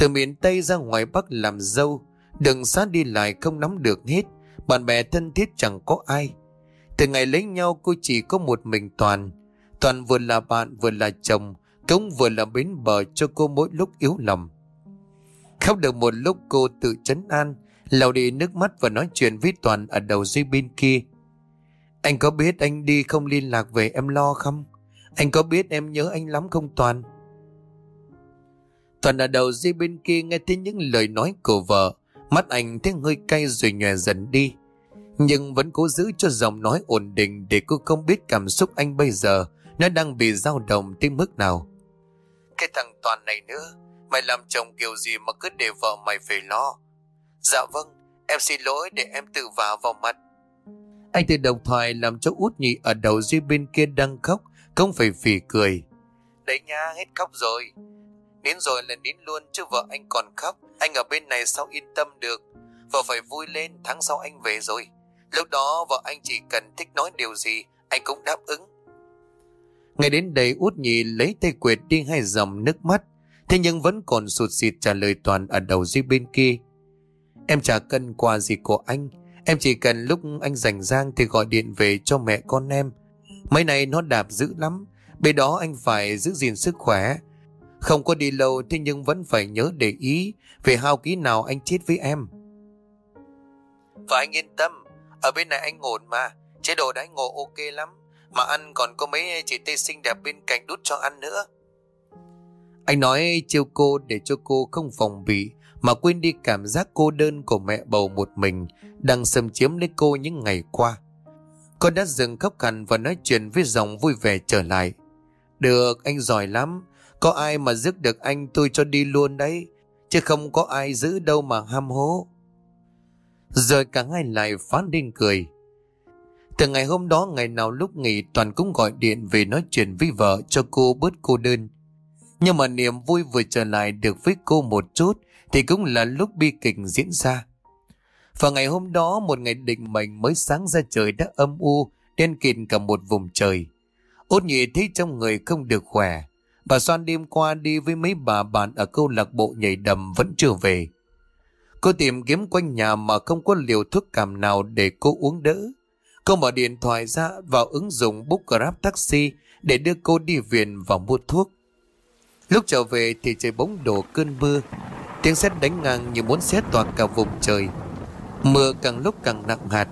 Từ miền Tây ra ngoài Bắc làm dâu, đường xa đi lại không nắm được hết, bạn bè thân thiết chẳng có ai. Từ ngày lấy nhau cô chỉ có một mình Toàn. Toàn vừa là bạn vừa là chồng, cũng vừa là bến bờ cho cô mỗi lúc yếu lòng. Khóc được một lúc cô tự chấn an, lau đi nước mắt và nói chuyện với Toàn ở đầu dây bên kia. Anh có biết anh đi không liên lạc về em lo không? Anh có biết em nhớ anh lắm không Toàn? Toàn ở đầu dây bên kia nghe thấy những lời nói của vợ, mắt anh thấy hơi cay rồi nhòe dần đi. Nhưng vẫn cố giữ cho giọng nói ổn định để cô không biết cảm xúc anh bây giờ nó đang bị dao động tới mức nào. Cái thằng Toàn này nữa, mày làm chồng kiểu gì mà cứ để vợ mày phải lo. Dạ vâng, Em xin lỗi để em tự vào vào mặt. Anh từ đồng thoại làm cho út nhị ở đầu dưới bên kia đang khóc, không phải phỉ cười. Đấy nha, hết khóc rồi. Đến rồi là đến luôn chứ vợ anh còn khóc. Anh ở bên này sao yên tâm được. Vợ phải vui lên, tháng sau anh về rồi. Lúc đó vợ anh chỉ cần thích nói điều gì, anh cũng đáp ứng. Ngày đến đây út nhị lấy tay quệt đi hai dòng nước mắt. Thế nhưng vẫn còn sụt xịt trả lời toàn ở đầu dưới bên kia. Em chả cần quà gì của anh. Em chỉ cần lúc anh rảnh rang thì gọi điện về cho mẹ con em. Mấy này nó đạp dữ lắm. Bên đó anh phải giữ gìn sức khỏe. Không có đi lâu thế nhưng vẫn phải nhớ để ý về hao ký nào anh chết với em. Và anh yên tâm, ở bên này anh ổn mà, chế độ đãi ngộ ok lắm. Mà ăn còn có mấy chị tê xinh đẹp bên cạnh đút cho ăn nữa. Anh nói chiêu cô để cho cô không phòng bị mà quên đi cảm giác cô đơn của mẹ bầu một mình đang xâm chiếm lấy cô những ngày qua. Con đã dừng khóc khăn và nói chuyện với giọng vui vẻ trở lại. Được, anh giỏi lắm. Có ai mà dứt được anh tôi cho đi luôn đấy. Chứ không có ai giữ đâu mà ham hố. Rồi cả hai lại phán lên cười. Từ ngày hôm đó ngày nào lúc nghỉ Toàn cũng gọi điện về nói chuyện với vợ cho cô bớt cô đơn. Nhưng mà niềm vui vừa trở lại được với cô một chút thì cũng là lúc bi kịch diễn ra. Và ngày hôm đó một ngày định mệnh mới sáng ra trời đã âm u, đen kịt cả một vùng trời. Út nhị thấy trong người không được khỏe. Bà Soan đêm qua đi với mấy bà bạn ở câu lạc bộ nhảy đầm vẫn chưa về. Cô tìm kiếm quanh nhà mà không có liều thuốc cảm nào để cô uống đỡ. Cô mở điện thoại ra vào ứng dụng book grab taxi để đưa cô đi viện và mua thuốc. Lúc trở về thì trời bóng đổ cơn mưa. Tiếng sét đánh ngang như muốn xé toạc cả vùng trời. Mưa càng lúc càng nặng hạt.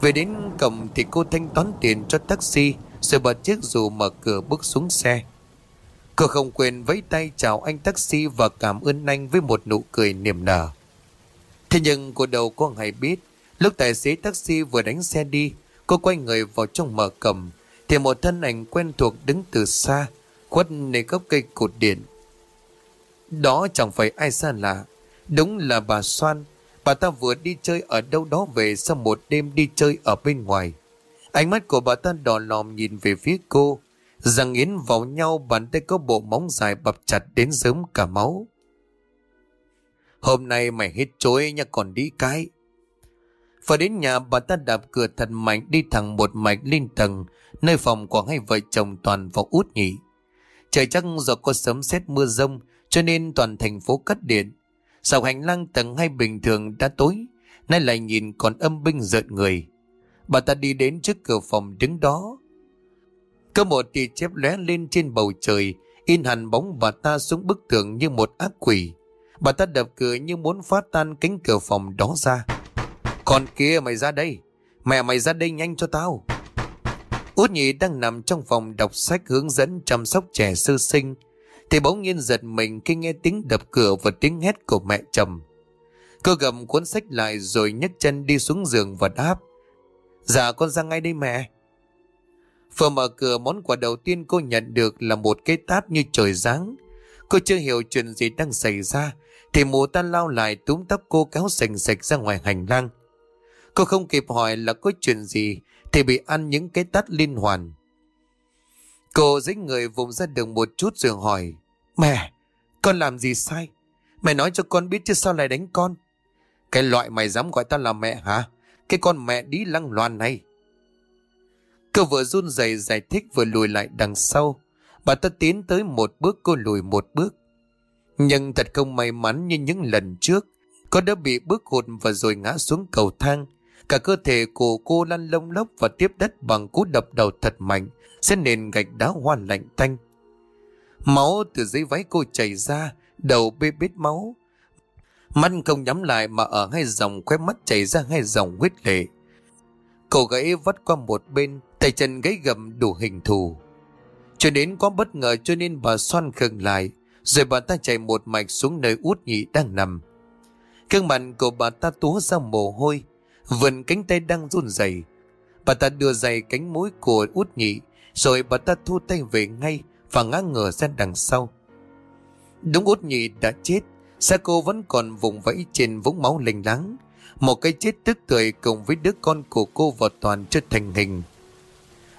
Về đến cổng thì cô thanh toán tiền cho taxi, rồi bật chiếc dù mở cửa bước xuống xe. Cô không quên vẫy tay chào anh taxi và cảm ơn anh với một nụ cười niềm nở. Thế nhưng cô đâu có hay biết, lúc tài xế taxi vừa đánh xe đi, cô quay người vào trong mở cầm, thì một thân ảnh quen thuộc đứng từ xa, khuất nơi gốc cây cột điện. Đó chẳng phải ai xa lạ, đúng là bà Soan, bà ta vừa đi chơi ở đâu đó về sau một đêm đi chơi ở bên ngoài. Ánh mắt của bà ta đỏ lòm nhìn về phía cô, răng yến vào nhau bàn tay có bộ móng dài bập chặt đến sớm cả máu. Hôm nay mày hết chối nha còn đi cái. Và đến nhà bà ta đạp cửa thật mạnh đi thẳng một mạch lên tầng, nơi phòng của hai vợ chồng Toàn và út nhỉ. Trời chắc do có sớm xét mưa rông, cho nên toàn thành phố cắt điện. Sau hành lang tầng hai bình thường đã tối, nay lại nhìn còn âm binh rợn người. Bà ta đi đến trước cửa phòng đứng đó. Có một tia chép lóe lên trên bầu trời, in hẳn bóng bà ta xuống bức tường như một ác quỷ. Bà ta đập cửa như muốn phá tan cánh cửa phòng đó ra. Con kia mày ra đây. Mẹ mày ra đây nhanh cho tao. Út nhị đang nằm trong phòng đọc sách hướng dẫn chăm sóc trẻ sơ sinh. Thì bỗng nhiên giật mình khi nghe tiếng đập cửa và tiếng hét của mẹ chồng. Cô gầm cuốn sách lại rồi nhấc chân đi xuống giường và đáp. Dạ con ra ngay đây mẹ. Vừa mở cửa món quà đầu tiên cô nhận được là một cái tát như trời giáng. Cô chưa hiểu chuyện gì đang xảy ra thì mụ ta lao lại túm tóc cô kéo sành sạch ra ngoài hành lang. Cô không kịp hỏi là có chuyện gì thì bị ăn những cái tát liên hoàn. Cô dính người vùng ra đường một chút rồi hỏi Mẹ, con làm gì sai? Mẹ nói cho con biết chứ sao lại đánh con? Cái loại mày dám gọi ta là mẹ hả? Cái con mẹ đi lăng loàn này. Cô vừa run rẩy giải thích vừa lùi lại đằng sau. Bà ta tiến tới một bước cô lùi một bước. Nhưng thật không may mắn như những lần trước. Cô đã bị bước hụt và rồi ngã xuống cầu thang. Cả cơ thể của cô lăn lông lốc và tiếp đất bằng cú đập đầu thật mạnh trên nền gạch đá hoa lạnh tanh. Máu từ dưới váy cô chảy ra, đầu bê bết máu. Mắt không nhắm lại mà ở hai dòng khóe mắt chảy ra hai dòng huyết lệ. Cổ gãy vắt qua một bên, tay chân gãy gầm đủ hình thù. Cho đến có bất ngờ cho nên bà xoan khừng lại, rồi bà ta chạy một mạch xuống nơi út nhị đang nằm. Cương mặt của bà ta túa ra mồ hôi, vườn cánh tay đang run rẩy. Bà ta đưa giày cánh mũi của út nhị, rồi bà ta thu tay về ngay và ngã ngửa ra đằng sau. Đúng út nhị đã chết, xe cô vẫn còn vùng vẫy trên vũng máu lênh láng. Một cái chết tức tưởi cùng với đứa con của cô và Toàn chưa thành hình.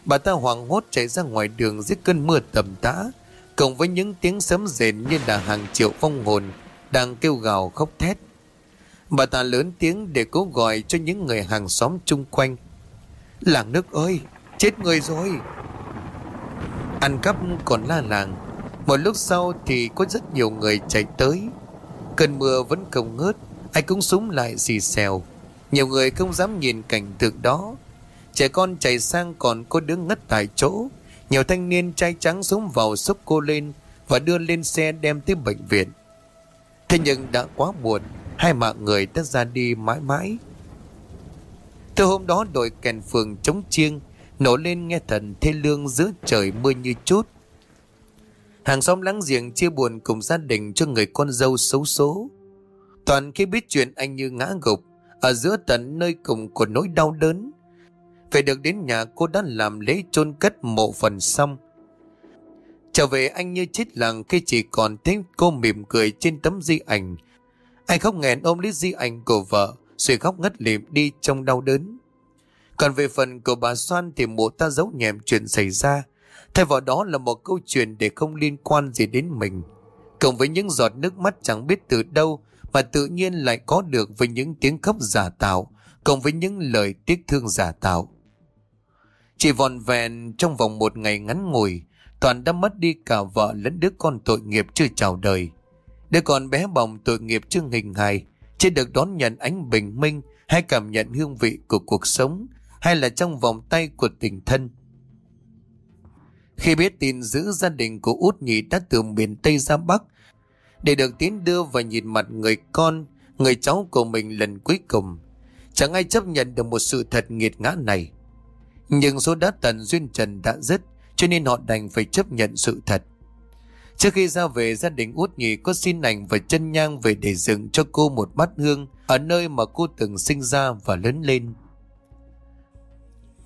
Bà ta hoảng hốt chạy ra ngoài đường dưới cơn mưa tầm tã, cùng với những tiếng sấm rền như là hàng triệu phong hồn đang kêu gào khóc thét. Bà ta lớn tiếng để cố gọi cho những người hàng xóm chung quanh. Làng nước ơi, chết người rồi. Ăn cắp còn la làng. Một lúc sau thì có rất nhiều người chạy tới. Cơn mưa vẫn không ngớt, ai cũng súng lại xì xèo. Nhiều người không dám nhìn cảnh tượng đó. Trẻ con chạy sang còn có đứa ngất tại chỗ. Nhiều thanh niên trai trắng súng vào xúc cô lên và đưa lên xe đem tới bệnh viện. Thế nhưng đã quá muộn, hai mạng người đã ra đi mãi mãi. Từ hôm đó đội kèn phường chống chiêng nổ lên nghe thần thê lương giữa trời mưa như chút. Hàng xóm láng giềng chia buồn cùng gia đình cho người con dâu xấu số. Toàn khi biết chuyện anh như ngã gục, ở giữa tận nơi cùng của nỗi đau đớn. Về được đến nhà cô đã làm lễ chôn cất mộ phần xong. Trở về anh như chết lặng khi chỉ còn thấy cô mỉm cười trên tấm di ảnh. Anh khóc nghẹn ôm lấy di ảnh của vợ, rồi khóc ngất lịm đi trong đau đớn. Còn về phần của bà Soan thì mụ ta giấu nhẹm chuyện xảy ra. Thay vào đó là một câu chuyện để không liên quan gì đến mình. Cộng với những giọt nước mắt chẳng biết từ đâu và tự nhiên lại có được với những tiếng khóc giả tạo, cộng với những lời tiếc thương giả tạo. Chỉ vòn vẹn trong vòng một ngày ngắn ngủi, Toàn đã mất đi cả vợ lẫn đứa con tội nghiệp chưa chào đời. Đứa con bé bỏng tội nghiệp chưa hình hài, chưa được đón nhận ánh bình minh hay cảm nhận hương vị của cuộc sống, hay là trong vòng tay của tình thân. Khi biết tin giữ gia đình của út nhị đã từ miền Tây ra Bắc để được tiến đưa và nhìn mặt người con, người cháu của mình lần cuối cùng, chẳng ai chấp nhận được một sự thật nghiệt ngã này. Nhưng số đã tần duyên trần đã dứt, cho nên họ đành phải chấp nhận sự thật. Trước khi ra về gia đình út nhị có xin ảnh và chân nhang về để dựng cho cô một bát hương ở nơi mà cô từng sinh ra và lớn lên.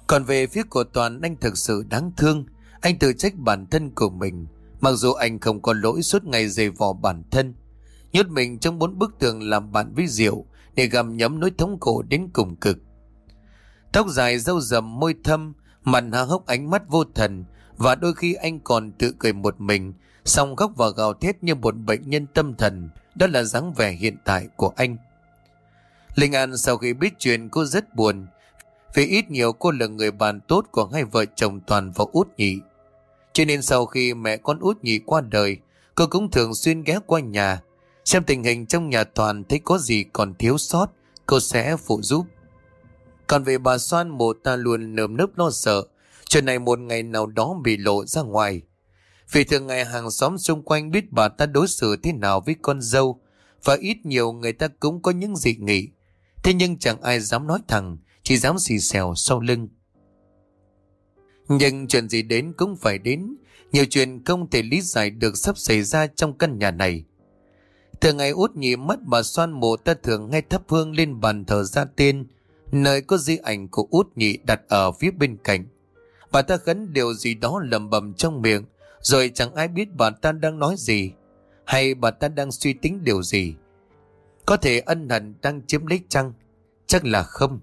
Còn về phía của Toàn anh thực sự đáng thương. Anh tự trách bản thân của mình. Mặc dù anh không có lỗi suốt ngày dày vò bản thân. Nhốt mình trong bốn bức tường làm bạn với rượu để gặm nhấm nỗi thống khổ đến cùng cực. Tóc dài râu rầm môi thâm, mặt há hốc ánh mắt vô thần và đôi khi anh còn tự cười một mình, xong khóc và gào thét như một bệnh nhân tâm thần. Đó là dáng vẻ hiện tại của anh. Linh An sau khi biết chuyện cô rất buồn, vì ít nhiều cô là người bạn tốt của hai vợ chồng Toàn và Út Nhị. Cho nên sau khi mẹ con Út nhì qua đời, cô cũng thường xuyên ghé qua nhà, xem tình hình trong nhà Toàn thấy có gì còn thiếu sót, cô sẽ phụ giúp. Còn về bà Soan mộ ta luôn nơm nớp lo sợ, chuyện này một ngày nào đó bị lộ ra ngoài. Vì thường ngày hàng xóm xung quanh biết bà ta đối xử thế nào với con dâu, và ít nhiều người ta cũng có những dị nghị. Thế nhưng chẳng ai dám nói thẳng, chỉ dám xì xèo sau lưng. Nhưng chuyện gì đến cũng phải đến, nhiều chuyện không thể lý giải được sắp xảy ra trong căn nhà này. Thường ngày út nhị mất bà xoan mộ ta thường ngay thắp hương lên bàn thờ gia tiên, nơi có di ảnh của út nhị đặt ở phía bên cạnh. Bà ta khấn điều gì đó lầm bầm trong miệng, rồi chẳng ai biết bà ta đang nói gì, hay bà ta đang suy tính điều gì. Có thể ân hận đang chiếm lấy chăng? Chắc là không.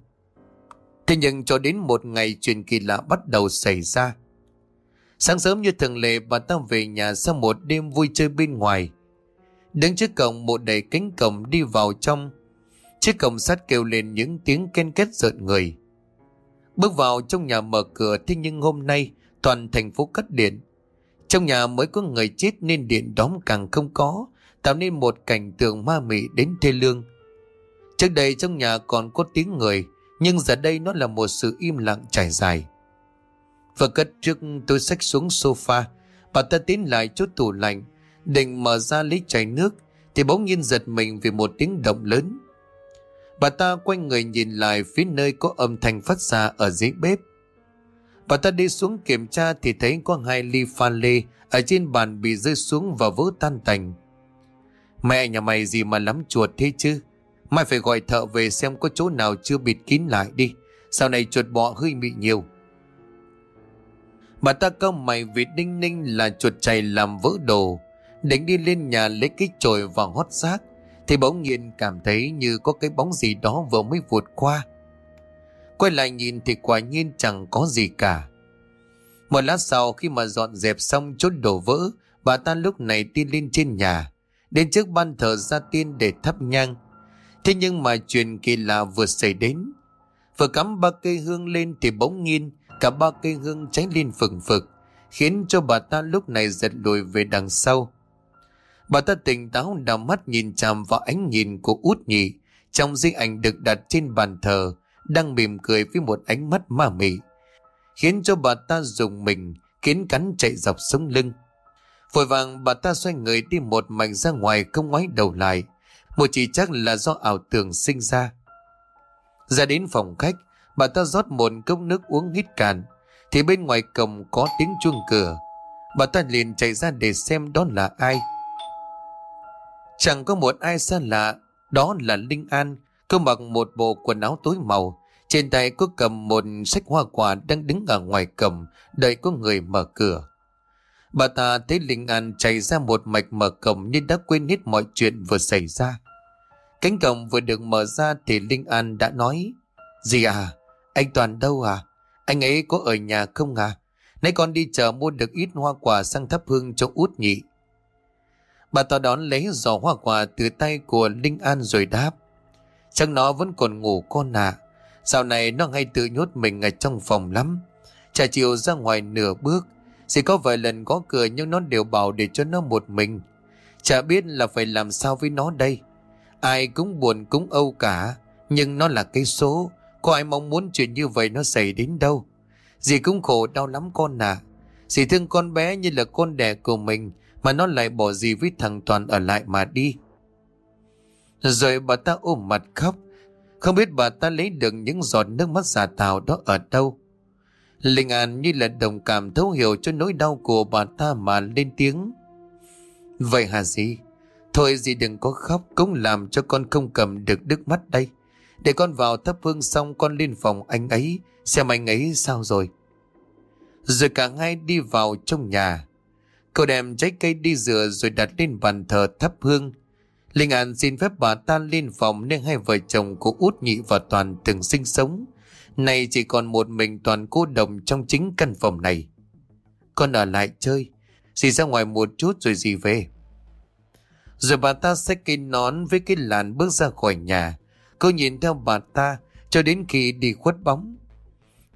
Thế nhưng cho đến một ngày chuyện kỳ lạ bắt đầu xảy ra. Sáng sớm như thường lệ bà ta về nhà sau một đêm vui chơi bên ngoài. Đứng trước cổng một đầy cánh cổng đi vào trong. Chiếc cổng sắt kêu lên những tiếng ken kết rợn người. Bước vào trong nhà mở cửa thế nhưng hôm nay toàn thành phố cắt điện. Trong nhà mới có người chết nên điện đóm càng không có, tạo nên một cảnh tượng ma mị đến thê lương. Trước đây trong nhà còn có tiếng người, nhưng giờ đây nó là một sự im lặng trải dài. Và cất trước tôi xách xuống sofa, bà ta tiến lại chút tủ lạnh, định mở ra lấy chai nước, thì bỗng nhiên giật mình vì một tiếng động lớn. Bà ta quay người nhìn lại phía nơi có âm thanh phát ra ở dưới bếp. Bà ta đi xuống kiểm tra thì thấy có hai ly pha lê ở trên bàn bị rơi xuống và vỡ tan tành. Mẹ nhà mày gì mà lắm chuột thế chứ? Mai phải gọi thợ về xem có chỗ nào chưa bịt kín lại đi. Sau này chuột bọ hơi bị nhiều. Bà ta câu mày vì đinh ninh là chuột chày làm vỡ đồ. Đánh đi lên nhà lấy cái chổi và hót xác. Thì bỗng nhiên cảm thấy như có cái bóng gì đó vừa mới vụt qua Quay lại nhìn thì quả nhiên chẳng có gì cả Một lát sau khi mà dọn dẹp xong chốt đổ vỡ, Bà ta lúc này đi lên trên nhà Đến trước ban thờ gia tiên để thắp nhang Thế nhưng mà chuyện kỳ lạ vừa xảy đến. Vừa cắm ba cây hương lên thì bỗng nhiên, Cả ba cây hương cháy lên phừng phực, Khiến cho bà ta lúc này giật lùi về đằng sau. Bà ta tỉnh táo đào mắt nhìn chằm vào ánh nhìn của út nhị, Trong di ảnh được đặt trên bàn thờ, Đang mỉm cười với một ánh mắt ma mị, Khiến cho bà ta dùng mình, Kiến cắn chạy dọc sống lưng. Vội vàng bà ta xoay người đi một mảnh ra ngoài không ngoái đầu lại một chỉ chắc là do ảo tưởng sinh ra. Ra đến phòng khách, Bà ta rót một cốc nước uống hít cạn. Thì bên ngoài cổng có tiếng chuông cửa. Bà ta liền chạy ra để xem đó là ai. Chẳng có một ai xa lạ, Đó là Linh An Cô mặc một bộ quần áo tối màu. Trên tay cô cầm một sách hoa quả Đang đứng ở ngoài cổng, Đợi có người mở cửa. Bà ta thấy Linh An chạy ra một mạch mở cổng Nhưng đã quên hết mọi chuyện vừa xảy ra Cánh cổng vừa được mở ra Thì Linh An đã nói Gì à anh Toàn đâu à Anh ấy có ở nhà không à Nãy con đi chợ mua được ít hoa quả sang thắp hương cho út nhị Bà ta đón lấy giỏ hoa quả từ tay của Linh An rồi đáp. Chắc nó vẫn còn ngủ con ạ. À. Dạo này nó hay tự nhốt mình ở trong phòng lắm. Chả chịu ra ngoài nửa bước. Chỉ có vài lần có cửa nhưng nó đều bảo để cho nó một mình. Chả biết là phải làm sao với nó đây. Ai cũng buồn cũng âu cả. Nhưng nó là cái số. Có ai mong muốn chuyện như vậy nó xảy đến đâu. Dì cũng khổ đau lắm con à. Dì thương con bé như là con đẻ của mình. Mà nó lại bỏ gì với thằng Toàn ở lại mà đi Rồi bà ta ôm mặt khóc Không biết bà ta lấy được những giọt nước mắt giả tạo đó ở đâu Linh An như là đồng cảm thấu hiểu cho nỗi đau của bà ta mà lên tiếng. Vậy hả gì Thôi gì đừng có khóc, Cũng làm cho con không cầm được nước mắt đây. Để con vào thắp hương xong, con lên phòng anh ấy, Xem anh ấy sao rồi. Rồi cả hai đi vào trong nhà. Cậu đem trái cây đi rửa rồi đặt lên bàn thờ thắp hương. Linh An xin phép bà ta lên phòng, nên hai vợ chồng của út nhị và Toàn từng sinh sống. Này chỉ còn một mình Toàn cô đồng trong chính căn phòng này. Con ở lại chơi, dì ra ngoài một chút rồi dì về. Rồi bà ta xách cái nón với cái làn bước ra khỏi nhà. Cô nhìn theo bà ta cho đến khi đi khuất bóng.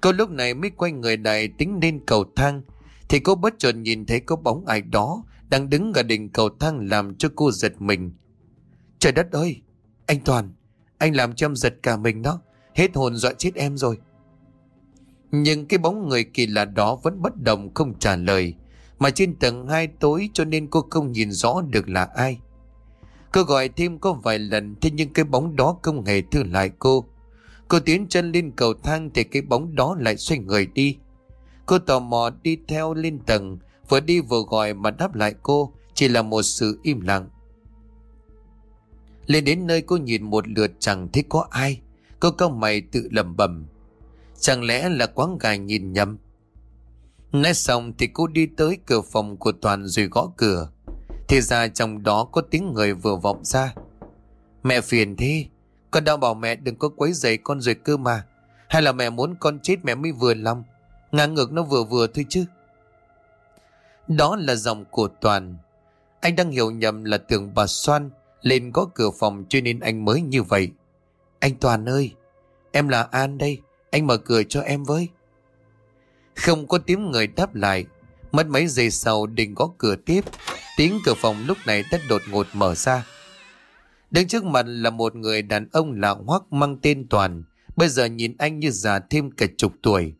Cô lúc này mới quay người lại tính lên cầu thang thì cô bất chợt nhìn thấy có bóng ai đó đang đứng ở đỉnh cầu thang làm cho cô giật mình. Trời đất ơi! Anh Toàn! Anh làm cho em giật cả mình đó. Hết hồn dọa chết em rồi. Nhưng cái bóng người kỳ lạ đó vẫn bất động không trả lời. Mà trên tầng hai tối cho nên cô không nhìn rõ được là ai. Cô gọi thêm có vài lần thế nhưng cái bóng đó không hề thư lại cô. Cô tiến chân lên cầu thang thì cái bóng đó lại xoay người đi. Cô tò mò đi theo lên tầng, vừa đi vừa gọi mà đáp lại cô, chỉ là một sự im lặng. Lên đến nơi cô nhìn một lượt chẳng thấy có ai, cô cao mày tự lầm bầm. Chẳng lẽ là quán gà nhìn nhầm? Nói xong thì cô đi tới cửa phòng của Toàn rồi gõ cửa. Thì ra trong đó có tiếng người vừa vọng ra. Mẹ phiền thế, con đã bảo mẹ đừng có quấy rầy con rồi cơ mà. Hay là mẹ muốn con chết mẹ mới vừa lòng. Ngang ngược nó vừa vừa thôi chứ Đó là dòng của Toàn Anh đang hiểu nhầm là tưởng bà Xoan Lên có cửa phòng cho nên anh mới như vậy anh Toàn ơi Em là An đây Anh mở cửa cho em với. Không có tiếng người đáp lại Mất mấy giây sau định có cửa tiếp. Tiếng cửa phòng lúc này đã đột ngột mở ra. Đứng trước mặt là một người đàn ông lạ hoắc mang tên Toàn Bây giờ nhìn anh như già thêm cả chục tuổi.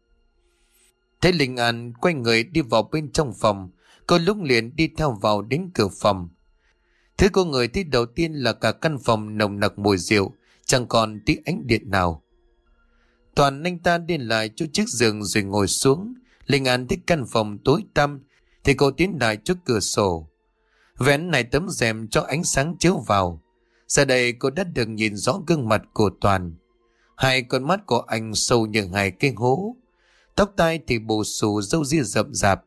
Thấy Linh An quay người đi vào bên trong phòng, cô lúc liền đi theo vào đến cửa phòng. Thứ cô người thấy đầu tiên là cả căn phòng nồng nặc mùi rượu, chẳng còn tí ánh điện nào. Toàn anh ta điên lại chỗ chiếc giường rồi ngồi xuống. Linh An thích căn phòng tối tăm, thì cô tiến lại trước cửa sổ. Vén này tấm rèm cho ánh sáng chiếu vào. Giờ đây cô đã được nhìn rõ gương mặt của Toàn. Hai con mắt của anh sâu như hai cái hố. Tóc tai thì bù xù râu ria rậm rạp.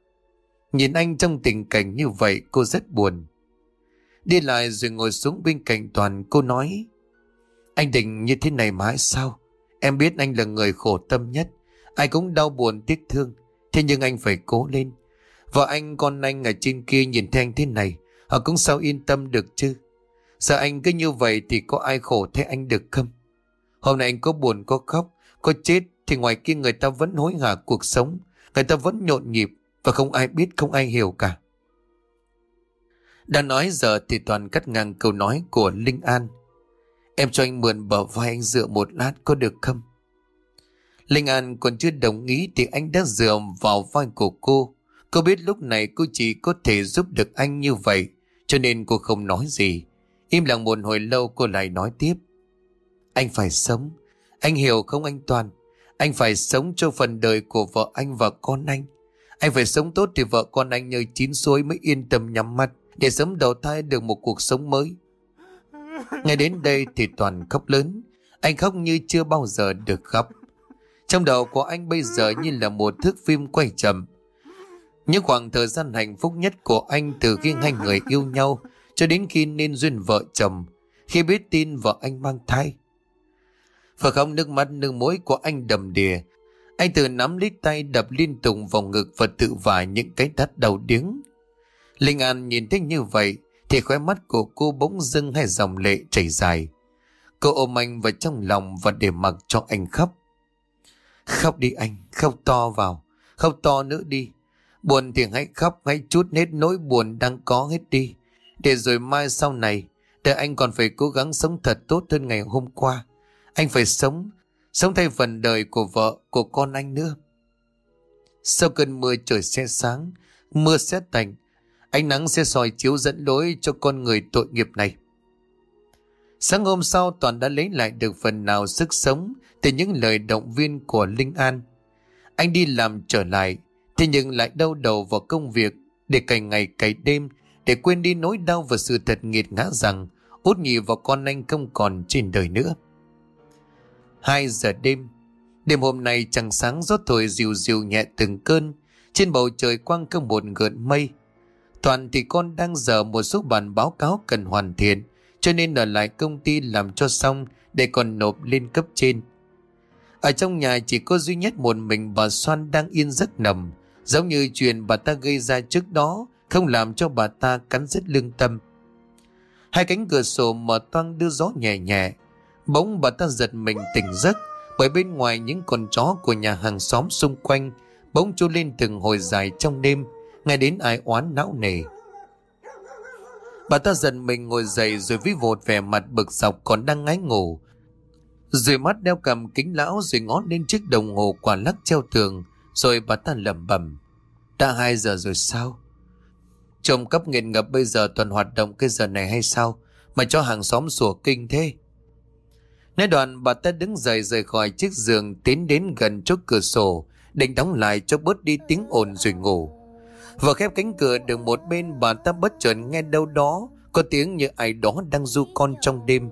Nhìn anh trong tình cảnh như vậy cô rất buồn. Đi lại rồi ngồi xuống bên cạnh Toàn cô nói anh định như thế này mãi sao? Em biết anh là người khổ tâm nhất. Ai cũng đau buồn, tiếc thương. Thế nhưng anh phải cố lên. Vợ anh con anh ở trên kia nhìn thấy anh thế này, Họ cũng sao yên tâm được chứ? Sợ anh cứ như vậy thì có ai khổ thế anh được không? Hôm nay anh có buồn, có khóc, Có chết thì ngoài kia người ta vẫn hối hả cuộc sống. Người ta vẫn nhộn nhịp Và không ai biết, không ai hiểu cả. Đang nói giờ thì Toàn cắt ngang câu nói của Linh An. Em cho anh mượn bờ vai anh dựa một lát có được không? Linh An còn chưa đồng ý thì anh đã dựa vào vai của cô. Cô biết lúc này cô chỉ có thể giúp được anh như vậy, Cho nên cô không nói gì. Im lặng một hồi lâu cô lại nói tiếp. Anh phải sống. Anh hiểu không anh Toàn? Anh phải sống cho phần đời của vợ anh và con anh. Anh phải sống tốt thì vợ con anh như chín suối mới yên tâm nhắm mắt, Để sớm đầu thai được một cuộc sống mới. Ngay đến đây thì Toàn khóc lớn Anh khóc như chưa bao giờ được khóc Trong đầu của anh bây giờ như là một thước phim quay chậm những khoảng thời gian hạnh phúc nhất của anh từ khi hai người yêu nhau cho đến khi nên duyên vợ chồng, khi biết tin vợ anh mang thai. Và không nước mắt nước mũi của anh đầm đìa, anh từ nắm lấy tay đập liên tục vào ngực và tự vả những cái đắt đầu điếng. Linh An nhìn thấy như vậy thì khóe mắt của cô bỗng dưng hai dòng lệ chảy dài. Cô ôm anh vào trong lòng và để mặc cho anh khóc. Khóc đi anh, khóc to vào, khóc to nữa đi. Buồn thì hãy khóc, hãy chút hết nỗi buồn đang có hết đi. Để rồi mai sau này, để anh còn phải cố gắng sống thật tốt hơn ngày hôm qua. Anh phải sống, sống thay phần đời của vợ, của con anh nữa. Sau cơn mưa trời sẽ sáng, mưa sẽ tạnh, ánh nắng sẽ soi chiếu dẫn lối cho con người tội nghiệp này. Sáng hôm sau Toàn đã lấy lại được phần nào sức sống từ những lời động viên của Linh An. Anh đi làm trở lại, Thế nhưng lại đau đầu vào công việc để cày ngày cày đêm để quên đi nỗi đau và sự thật nghiệt ngã rằng út nhị và con anh không còn trên đời nữa. Hai giờ đêm Đêm hôm nay chẳng sáng gió thổi dịu dịu nhẹ từng cơn Trên bầu trời quang không một gợn mây Toàn thì con đang dở một số bản báo cáo cần hoàn thiện, Cho nên ở lại công ty làm cho xong Để còn nộp lên cấp trên. Ở trong nhà chỉ có duy nhất một mình bà Soan đang yên giấc nằm, Giống như chuyện bà ta gây ra trước đó, Không làm cho bà ta cắn rứt lương tâm. Hai cánh cửa sổ mở toang đưa gió nhẹ nhẹ, Bỗng bà ta giật mình tỉnh giấc, Bởi bên ngoài những con chó của nhà hàng xóm xung quanh Bỗng chu lên từng hồi dài trong đêm nghe đến ai oán não nề. Bà ta dần mình ngồi dậy rồi ví vột vẻ mặt bực dọc còn đang ngái ngủ. Rồi mắt đeo cầm kính lão rồi ngó lên chiếc đồng hồ quả lắc treo tường, rồi bà ta lẩm bẩm, Đã hai giờ rồi sao? Trộm cắp nghiện ngập bây giờ toàn hoạt động cái giờ này hay sao Mà cho hàng xóm sủa kinh thế? Nói đoạn, bà ta đứng dậy rời khỏi chiếc giường, Tiến đến gần chỗ cửa sổ, Định đóng lại cho bớt đi tiếng ồn rồi ngủ. Vừa khép cánh cửa được một bên, Bà ta bất chợt nghe đâu đó Có tiếng như ai đó đang du con trong đêm.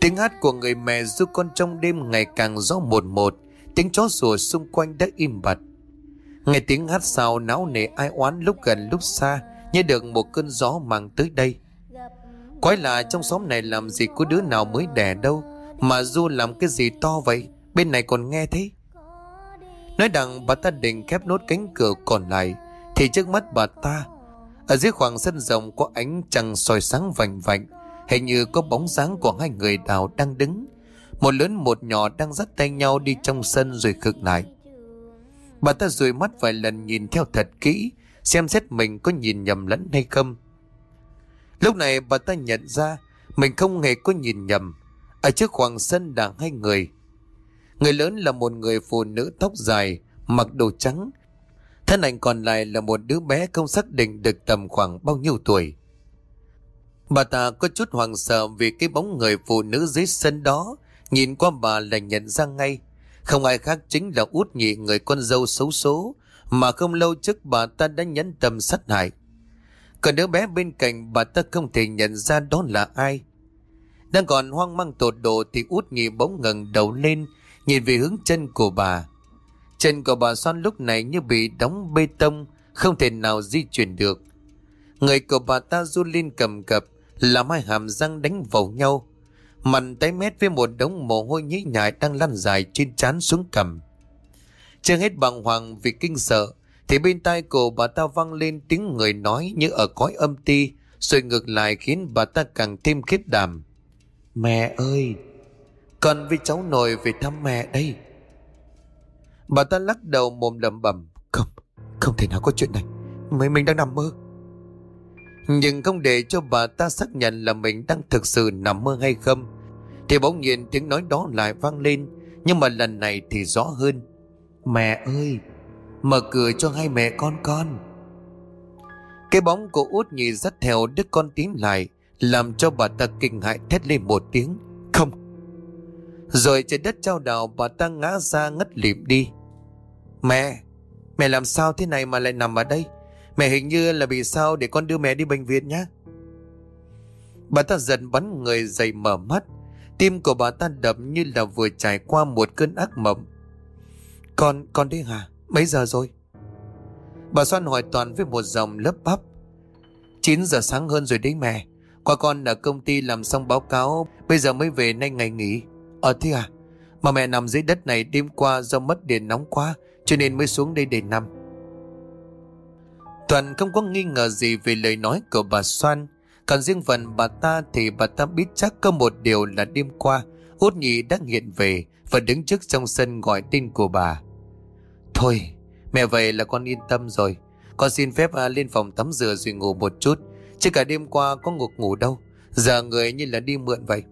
Tiếng hát của người mẹ du con trong đêm ngày càng rõ một một, Tiếng chó sủa xung quanh đã im bặt. Nghe tiếng hát sao não nề ai oán lúc gần lúc xa, Như được một cơn gió mang tới đây. Quái lạ trong xóm này làm gì có đứa nào mới đẻ đâu, Mà Du làm cái gì to vậy? Bên này còn nghe thấy Nói đằng bà ta định khép nốt cánh cửa còn lại Thì trước mắt bà ta Ở dưới khoảng sân rộng có ánh trăng soi sáng vành vạnh Hình như có bóng dáng của hai người đào đang đứng một lớn một nhỏ đang dắt tay nhau đi trong sân rồi khực lại. Bà ta rùi mắt vài lần nhìn theo thật kỹ, xem xét mình có nhìn nhầm lẫn hay không. Lúc này bà ta nhận ra mình không hề có nhìn nhầm. Ở trước khoảng sân là hai người. Người lớn là một người phụ nữ tóc dài, mặc đồ trắng. Thân ảnh còn lại là một đứa bé không xác định được tầm khoảng bao nhiêu tuổi. Bà ta có chút hoàng sợ vì cái bóng người phụ nữ dưới sân đó Nhìn qua bà là nhận ra ngay Không ai khác chính là út nhị người con dâu xấu số Mà không lâu trước bà ta đã nhẫn tâm sát hại Còn đứa bé bên cạnh bà ta không thể nhận ra đó là ai Đang còn hoang mang tột độ thì út nhị bỗng ngẩng đầu lên Nhìn về hướng chân của bà Chân của bà Son lúc này như bị đóng bê tông Không thể nào di chuyển được Người của bà ta run lên cầm cập, làm hai hàm răng đánh vào nhau. Mặt tái mét với một đống mồ hôi nhĩ nhại đang lăn dài trên trán xuống cầm. Chưa hết bàng hoàng vì kinh sợ, thì bên tai cổ bà ta vang lên tiếng người nói như ở cõi âm ti, rồi ngược lại khiến bà ta càng thêm khiếp đảm. Mẹ ơi, con với cháu nội về thăm mẹ đây. Bà ta lắc đầu mồm lẩm bẩm, không, không thể nào có chuyện này, mấy mình đang nằm mơ. Nhưng không để cho bà ta xác nhận là mình đang thực sự nằm mơ hay không, thì bỗng nhiên tiếng nói đó lại vang lên, nhưng mà lần này thì rõ hơn. Mẹ ơi, mở cửa cho hai mẹ con con. Cái bóng của út nhì dắt theo đứa con tím lại, làm cho bà ta kinh hại thét lên một tiếng. Rồi trên đất trao đảo bà ta ngã ra ngất lịm đi. Mẹ! Mẹ làm sao thế này mà lại nằm ở đây? Mẹ hình như là bị sao để con đưa mẹ đi bệnh viện nhé. Bà ta dần bắn người dậy mở mắt. Tim của bà ta đập như là vừa trải qua một cơn ác mộng. Con, con đi hả? Mấy giờ rồi? Bà Xoan hỏi Toàn với một dòng lấp bắp. 9 giờ sáng hơn rồi đấy mẹ. Qua con ở công ty làm xong báo cáo, bây giờ mới về nay ngày nghỉ. Ờ thế à? Mà mẹ nằm dưới đất này đêm qua do mất điện nóng quá, cho nên mới xuống đây để nằm. Toàn không có nghi ngờ gì về lời nói của bà Soan, Còn riêng phần bà ta thì bà ta biết chắc có một điều là đêm qua, út nhị đã hiện về và đứng trước trong sân gọi tên của bà. Thôi, mẹ vậy là con yên tâm rồi. Con xin phép à, lên phòng tắm rửa rồi ngủ một chút. Chứ cả đêm qua có ngục ngủ đâu. Giờ người như là đi mượn vậy.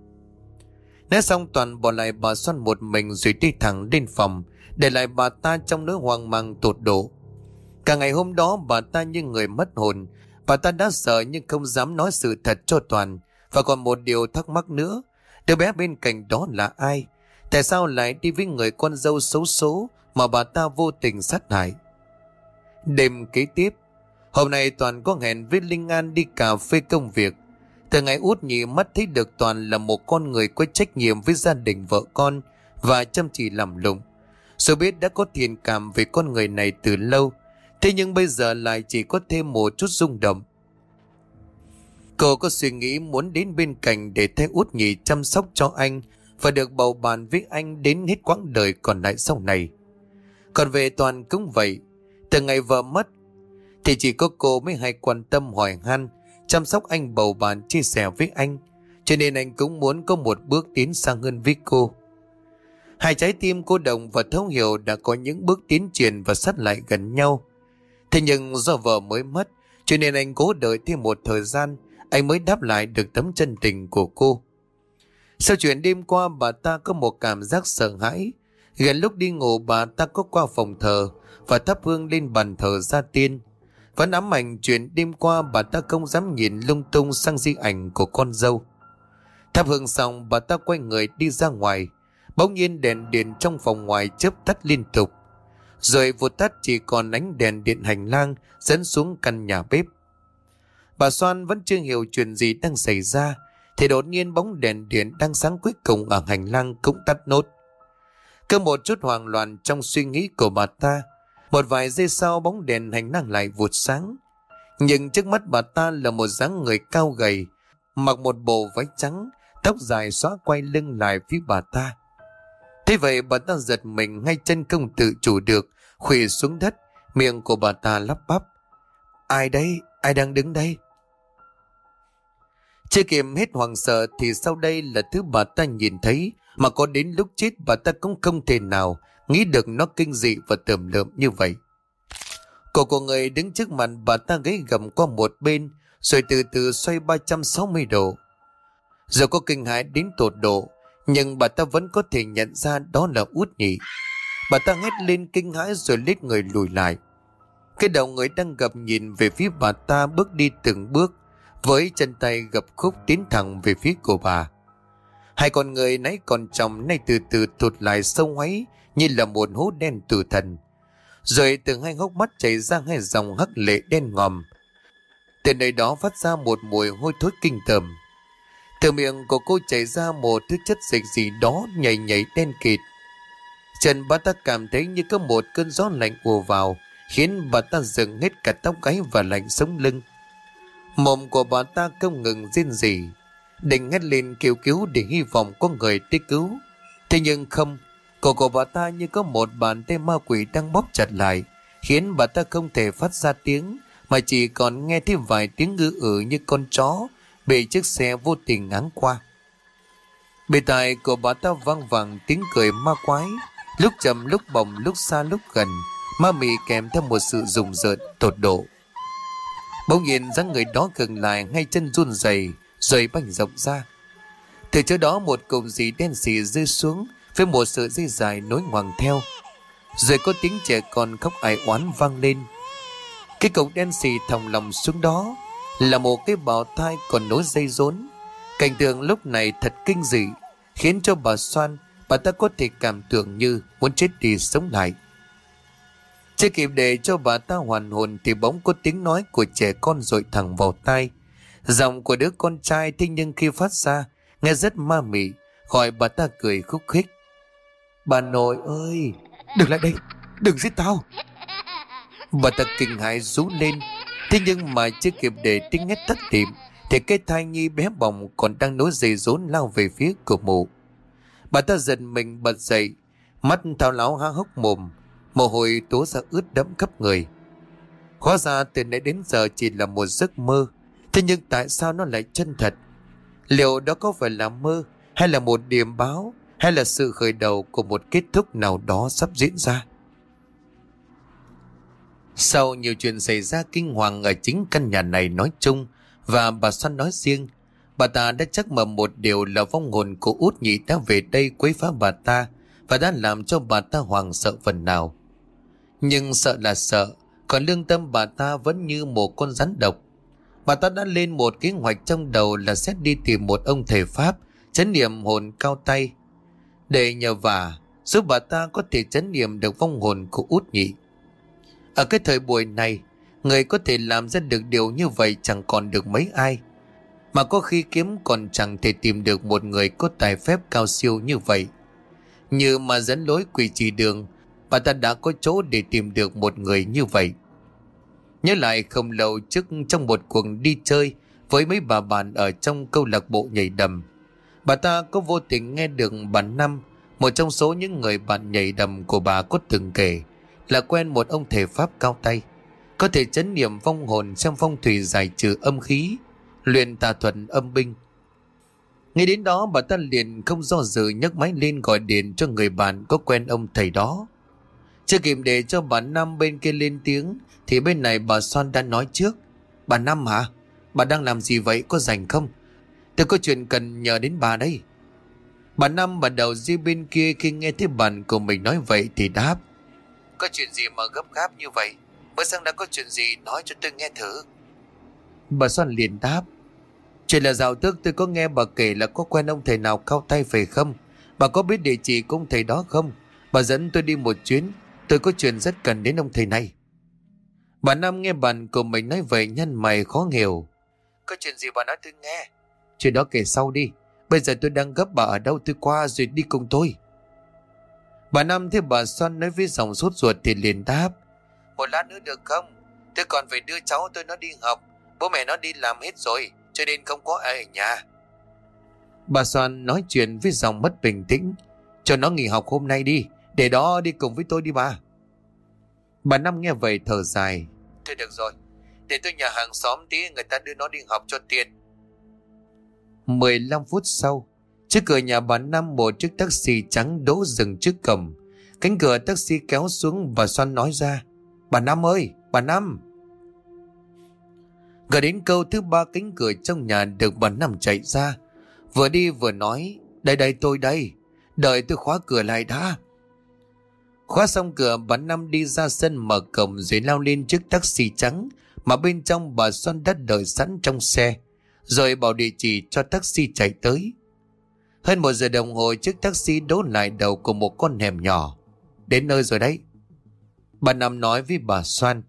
Né xong toàn bỏ lại bà xoan một mình rồi đi thẳng lên phòng. Để lại bà ta trong nỗi hoang mang tột độ. Cả ngày hôm đó bà ta như người mất hồn. Bà ta đã sợ nhưng không dám nói sự thật cho Toàn. Và còn một điều thắc mắc nữa. Đứa bé bên cạnh đó là ai? Tại sao lại đi với người con dâu xấu số mà bà ta vô tình sát hại? Đêm kế tiếp, hôm nay Toàn có hẹn với Linh An đi cà phê công việc. Từ ngày út nhị mắt thấy được Toàn là một con người có trách nhiệm với gia đình vợ con và chăm chỉ làm lụng. Dù biết đã có thiện cảm về con người này từ lâu, thế nhưng bây giờ lại chỉ có thêm một chút rung động. Cô có suy nghĩ muốn đến bên cạnh để thay út nhị chăm sóc cho anh và được bầu bàn với anh đến hết quãng đời còn lại sau này. Còn về Toàn cũng vậy, từ ngày vợ mất thì chỉ có cô mới hay quan tâm hỏi han, chăm sóc anh bầu bàn chia sẻ với anh, cho nên anh cũng muốn có một bước tiến sang hơn với cô. Hai trái tim cô Đồng và Thấu Hiểu đã có những bước tiến triển và sát lại gần nhau. Thế nhưng do vợ mới mất, cho nên anh cố đợi thêm một thời gian, anh mới đáp lại được tấm chân tình của cô. Sau chuyện đêm qua bà ta có một cảm giác sợ hãi. Gần lúc đi ngủ bà ta có qua phòng thờ và thắp hương lên bàn thờ gia tiên. Vẫn ám ảnh chuyện đêm qua bà ta không dám nhìn lung tung sang di ảnh của con dâu. Thắp hương xong bà ta quay người đi ra ngoài. Bỗng nhiên đèn điện trong phòng ngoài chớp tắt liên tục. Rồi vụt tắt chỉ còn ánh đèn điện hành lang dẫn xuống căn nhà bếp. Bà Soan vẫn chưa hiểu chuyện gì đang xảy ra thì đột nhiên bóng đèn điện đang sáng cuối cùng ở hành lang cũng tắt nốt. Cứ một chút hoang loạn trong suy nghĩ của bà ta, một vài giây sau bóng đèn hành lang lại vụt sáng. Nhưng trước mắt bà ta là một dáng người cao gầy, mặc một bộ váy trắng, tóc dài xóa quay lưng lại phía bà ta. Thế vậy bà ta giật mình ngay chân không tự chủ được, khuỵu xuống đất, miệng của bà ta lắp bắp. Ai đây? Ai đang đứng đây? Chưa kịp hết hoàng sợ thì sau đây là thứ bà ta nhìn thấy mà có đến lúc chết bà ta cũng không thể nào nghĩ được nó kinh dị và tầm lợm như vậy. Cổ của người đứng trước mặt bà ta gáy gầm qua một bên, rồi từ từ xoay 360 độ. Giờ có kinh hãi đến tột độ, nhưng bà ta vẫn có thể nhận ra đó là út nhị. Bà ta hét lên kinh hãi rồi lết người lùi lại. Cái đầu người đang gập nhìn về phía bà ta bước đi từng bước, với chân tay gập khúc tiến thẳng về phía của bà. Hai con người nãy còn chồng, nay từ từ thụt lại sâu hoáy như là một hố đen tử thần. Rồi từ hai hốc mắt chảy ra hai dòng hắc lệ đen ngòm. Từ nơi đó phát ra một mùi hôi thối kinh tởm. Từ miệng của cô chảy ra một thứ chất dịch gì đó nhảy nhảy đen kịt. Trần bà ta cảm thấy như có một cơn gió lạnh ùa vào, khiến bà ta dựng hết cả tóc gáy và lạnh sống lưng. Mồm của bà ta không ngừng rên rỉ, định ngắt lên kêu cứu để hy vọng có người tới cứu. Thế nhưng không, cổ của bà ta như có một bàn tay ma quỷ đang bóp chặt lại, khiến bà ta không thể phát ra tiếng, mà chỉ còn nghe thêm vài tiếng ngư ử như con chó bị chiếc xe vô tình ngáng qua. Bề tài của bà ta vang vẳng tiếng cười ma quái, lúc chậm lúc bồng lúc xa lúc gần, ma mị kèm theo một sự rùng rợn tột độ. Bỗng nhiên dáng người đó gần lại ngay chân run rẩy rồi bành rộng ra. Từ chỗ đó một cụm gì đen xì rơi xuống với một sợi dây dài nối ngoằng theo. Rồi có tiếng trẻ con khóc ai oán vang lên. Cái cục đen xì thòng lòng xuống đó là một cái bào thai còn nối dây rốn. Cảnh tượng lúc này thật kinh dị, khiến cho bà Soan, bà ta có thể cảm tưởng như muốn chết đi sống lại. Chưa kịp để cho bà ta hoàn hồn thì bỗng có tiếng nói của trẻ con rội thẳng vào tai. Giọng của đứa con trai thế nhưng khi phát ra, nghe rất ma mị, gọi bà ta cười khúc khích. Bà nội ơi, đừng lại đây, đừng giết tao. Bà ta kinh hãi rú lên, thế nhưng mà chưa kịp để tiếng hét thất tiệm, thì cái thai nhi bé bỏng còn đang nối dây rốn lao về phía cửa mụ. Bà ta giật mình bật dậy, mắt thao láo há hốc mồm, mồ hôi tố ra ướt đẫm khắp người. Hóa ra từ nãy đến giờ chỉ là một giấc mơ, thế nhưng tại sao nó lại chân thật? Liệu đó có phải là mơ, hay là một điểm báo, hay là sự khởi đầu của một kết thúc nào đó sắp diễn ra? Sau nhiều chuyện xảy ra kinh hoàng ở chính căn nhà này nói chung và bà Xoan nói riêng, bà ta đã chắc mầm một điều là vong hồn của út nhị đã về đây quấy phá bà ta và đã làm cho bà ta hoàng sợ phần nào. Nhưng sợ là sợ, còn lương tâm bà ta vẫn như một con rắn độc. Bà ta đã lên một kế hoạch trong đầu là sẽ đi tìm một ông thầy Pháp chấn niệm hồn cao tay để nhờ vả giúp bà ta có thể chấn niệm được vong hồn của út nhị. Ở cái thời buổi này, người có thể làm ra được điều như vậy chẳng còn được mấy ai. Mà có khi kiếm còn chẳng thể tìm được một người có tài phép cao siêu như vậy. Như mà dẫn lối quỷ trì đường, bà ta đã có chỗ để tìm được một người như vậy. Nhớ lại không lâu trước trong một cuộc đi chơi với mấy bà bạn ở trong câu lạc bộ nhảy đầm. Bà ta có vô tình nghe được bà Năm, một trong số những người bạn nhảy đầm của bà có từng kể là quen một ông thể pháp cao tay. Có thể chấn niệm vong hồn xem phong thủy giải trừ âm khí, luyện tà thuật âm binh. Ngay đến đó bà ta liền không do dự nhấc máy lên gọi điện cho người bạn có quen ông thầy đó. Chưa kịp để cho bà Năm bên kia lên tiếng thì bên này bà Son đã nói trước. Bà Năm hả? Bà đang làm gì vậy? Có rảnh không? Tôi có chuyện cần nhờ đến bà đây. Bà Năm bà đầu di bên kia khi nghe thấy bạn của mình nói vậy thì đáp. Có chuyện gì mà gấp gáp như vậy? bữa sáng đã có chuyện gì nói cho tôi nghe thử. Bà Soan liền đáp. Chuyện là dạo tức tôi có nghe bà kể là có quen ông thầy nào cao tay phải không? Bà có biết địa chỉ của ông thầy đó không? Bà dẫn tôi đi một chuyến. Tôi có chuyện rất cần đến ông thầy này. Bà Nam nghe bạn của mình nói vậy nhân mày khó hiểu. Có chuyện gì bà nói tôi nghe? Chuyện đó kể sau đi. Bây giờ tôi đang gấp bà ở đâu tôi qua rồi đi cùng tôi. Bà Năm thấy bà Xoan nói với dòng sốt ruột thì liền đáp. Một lát nữa được không? Tôi còn phải đưa cháu tôi nó đi học. Bố mẹ nó đi làm hết rồi, cho nên không có ai ở nhà. Bà Xoan nói chuyện với dòng mất bình tĩnh. Cho nó nghỉ học hôm nay đi, để đó đi cùng với tôi đi bà. Bà Năm nghe vậy thở dài. Thôi được rồi, để tôi nhà hàng xóm tí người ta đưa nó đi học cho tiền. 15 phút sau, Trước cửa nhà bà Năm một chiếc taxi trắng đỗ dừng trước cổng. Cánh cửa taxi kéo xuống và xoan nói ra. Bà Năm ơi, bà Năm. Gần đến câu thứ ba cánh cửa trong nhà được bà Năm chạy ra. Vừa đi vừa nói. Đây đây tôi đây. Đợi tôi khóa cửa lại đã. Khóa xong cửa bà Năm đi ra sân mở cổng rồi lao lên chiếc taxi trắng mà bên trong bà xoan đã đợi sẵn trong xe. Rồi bảo địa chỉ cho taxi chạy tới. Hơn một giờ đồng hồ chiếc taxi đỗ lại đầu của một con hẻm nhỏ. Đến nơi rồi đấy. Bà Năm nói với bà Soan.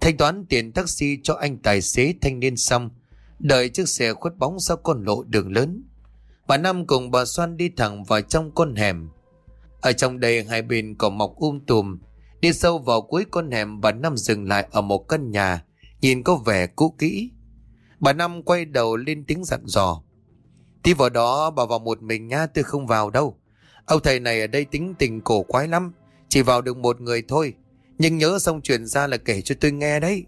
Thanh toán tiền taxi cho anh tài xế thanh niên xong. Đợi chiếc xe khuất bóng sau con lộ đường lớn. Bà Năm cùng bà Soan đi thẳng vào trong con hẻm. Ở trong đây hai bên có mọc um tùm. Đi sâu vào cuối con hẻm, bà Năm dừng lại ở một căn nhà. Nhìn có vẻ cũ kỹ. Bà Năm quay đầu lên tiếng dặn dò. Tí vào đó bà vào một mình nha tôi không vào đâu. Ông thầy này ở đây tính tình cổ quái lắm. Chỉ vào được một người thôi. Nhưng nhớ xong chuyện ra là kể cho tôi nghe đấy.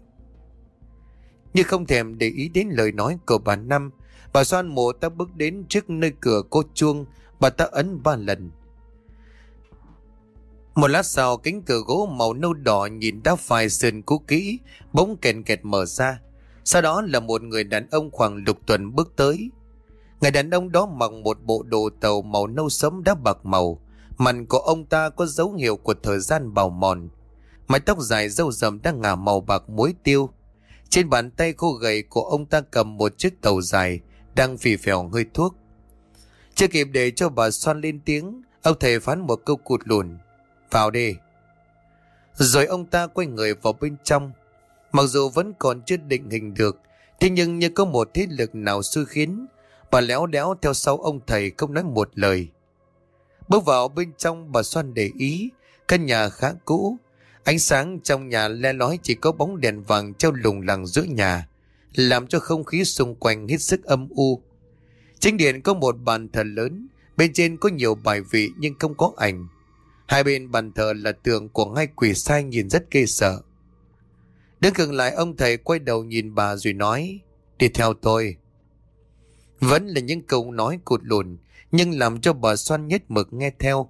Như không thèm để ý đến lời nói của bà Năm. Bà Soan mộ ta bước đến trước nơi cửa cô chuông. Bà ta ấn ba lần. Một lát sau cánh cửa gỗ màu nâu đỏ nhìn đã phải sườn cũ kỹ, bỗng kèn kẹt mở ra. Sau đó là một người đàn ông khoảng lục tuần bước tới. Người đàn ông đó mặc một bộ đồ tàu màu nâu sẫm đã bạc màu. Mặt của ông ta có dấu hiệu của thời gian bào mòn. Mái tóc dài râu rầm đang ngả màu bạc muối tiêu. Trên bàn tay khô gầy của ông ta cầm một chiếc tàu dài đang phì phèo hơi thuốc. Chưa kịp để cho bà xoan lên tiếng, ông thầy phán một câu cụt lùn. Vào đi. Rồi ông ta quay người vào bên trong. Mặc dù vẫn còn chưa định hình được, thế nhưng như có một thế lực nào xui khiến, bà léo đéo theo sau ông thầy không nói một lời. Bước vào bên trong bà Xoan để ý, căn nhà khá cũ. Ánh sáng trong nhà le lói chỉ có bóng đèn vàng treo lùng lẳng giữa nhà, làm cho không khí xung quanh hết sức âm u. Chính điện có một bàn thờ lớn, bên trên có nhiều bài vị nhưng không có ảnh. Hai bên bàn thờ là tượng của hai quỷ sai nhìn rất ghê sợ. Đứng gần lại ông thầy quay đầu nhìn bà rồi nói, đi theo tôi. Vẫn là những câu nói cụt lùn, nhưng làm cho bà xoan nhất mực nghe theo.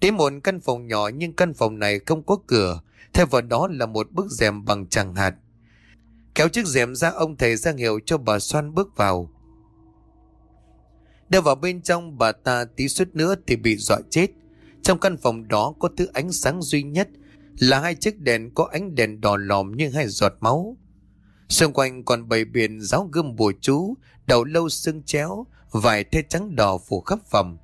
Đến một căn phòng nhỏ nhưng căn phòng này không có cửa, theo vào đó là một bức rèm bằng chẳng hạt. Kéo chiếc rèm ra ông thầy ra hiệu cho bà xoan bước vào. đưa vào bên trong bà ta tí suốt nữa thì bị dọa chết. Trong căn phòng đó có thứ ánh sáng duy nhất là hai chiếc đèn có ánh đèn đỏ lòm như hai giọt máu. Xung quanh còn bày biển giáo gươm bùa chú, đầu lâu xương chéo, vải thê trắng đỏ phủ khắp phòng.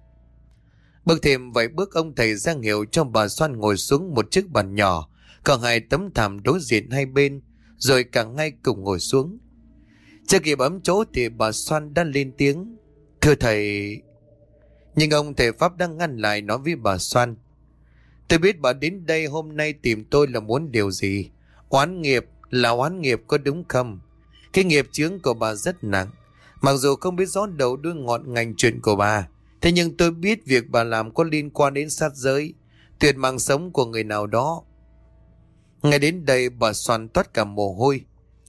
Bước thêm vài bước ông thầy giang hiệu cho bà Xoan ngồi xuống một chiếc bàn nhỏ, còn hai tấm thảm đối diện hai bên, rồi cả ngay cùng ngồi xuống. Chưa kịp ấm chỗ thì bà Xoan đã lên tiếng. Thưa thầy... Nhưng ông thầy Pháp đang ngăn lại nói với bà Xoan. Tôi biết bà đến đây hôm nay tìm tôi là muốn điều gì. Oán nghiệp là oán nghiệp có đúng không? Cái nghiệp chướng của bà rất nặng. Mặc dù không biết rõ đầu đuôi ngọn ngành chuyện của bà, thế nhưng tôi biết việc bà làm có liên quan đến sát giới, tuyệt mạng sống của người nào đó. Ngay đến đây bà xoan toát cả mồ hôi.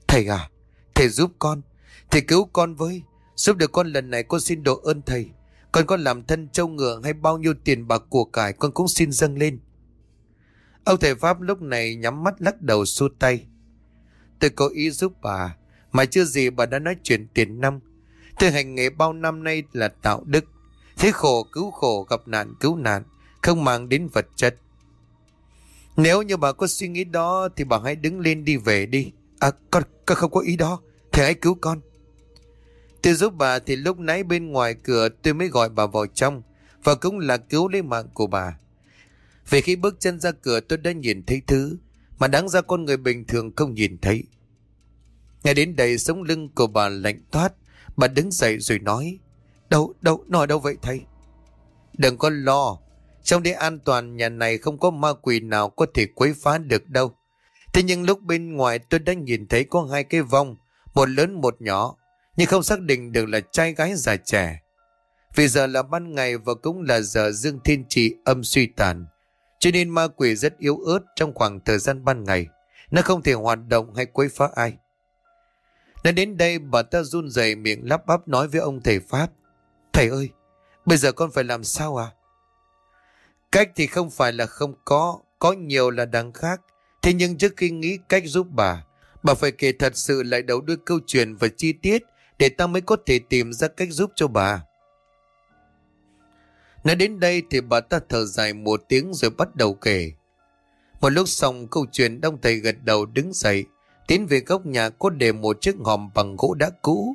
Thầy à, thầy giúp con, thầy cứu con với, giúp được con lần này con xin độ ơn thầy. Con có làm thân châu ngựa hay bao nhiêu tiền bạc của cải con cũng xin dâng lên. Ông thầy Pháp lúc này nhắm mắt lắc đầu xua tay. Tôi có ý giúp bà, mà chưa gì bà đã nói chuyện tiền năm. Tôi hành nghề bao năm nay là tạo đức. Thế khổ cứu khổ gặp nạn cứu nạn, không mang đến vật chất. Nếu như bà có suy nghĩ đó thì bà hãy đứng lên đi về đi. À con, con không có ý đó, thầy hãy cứu con. Tôi giúp bà thì lúc nãy bên ngoài cửa tôi mới gọi bà vào trong và cũng là cứu lấy mạng của bà. Vì khi bước chân ra cửa tôi đã nhìn thấy thứ mà đáng ra con người bình thường không nhìn thấy. nghe đến đây sống lưng của bà lạnh toát, bà đứng dậy rồi nói, đâu, đâu, nó đâu vậy thầy? Đừng có lo, trong đây an toàn nhà này không có ma quỷ nào có thể quấy phá được đâu. Thế nhưng lúc bên ngoài tôi đã nhìn thấy có hai cái vong, một lớn một nhỏ, nhưng không xác định được là trai gái già trẻ. Vì giờ là ban ngày và cũng là giờ dương thiên trị âm suy tàn, cho nên ma quỷ rất yếu ớt trong khoảng thời gian ban ngày. Nó không thể hoạt động hay quấy phá ai. Nói đến đây bà ta run rẩy miệng lắp bắp nói với ông thầy Pháp. Thầy ơi, bây giờ con phải làm sao à? Cách thì không phải là không có, có nhiều là đằng khác. Thế nhưng trước khi nghĩ cách giúp bà, bà phải kể thật sự lại đầu đuôi câu chuyện và chi tiết để ta mới có thể tìm ra cách giúp cho bà. Nói đến đây thì bà ta thở dài một tiếng rồi bắt đầu kể. Một lúc xong câu chuyện đông thầy gật đầu đứng dậy, tiến về góc nhà có để một chiếc hòm bằng gỗ đã cũ.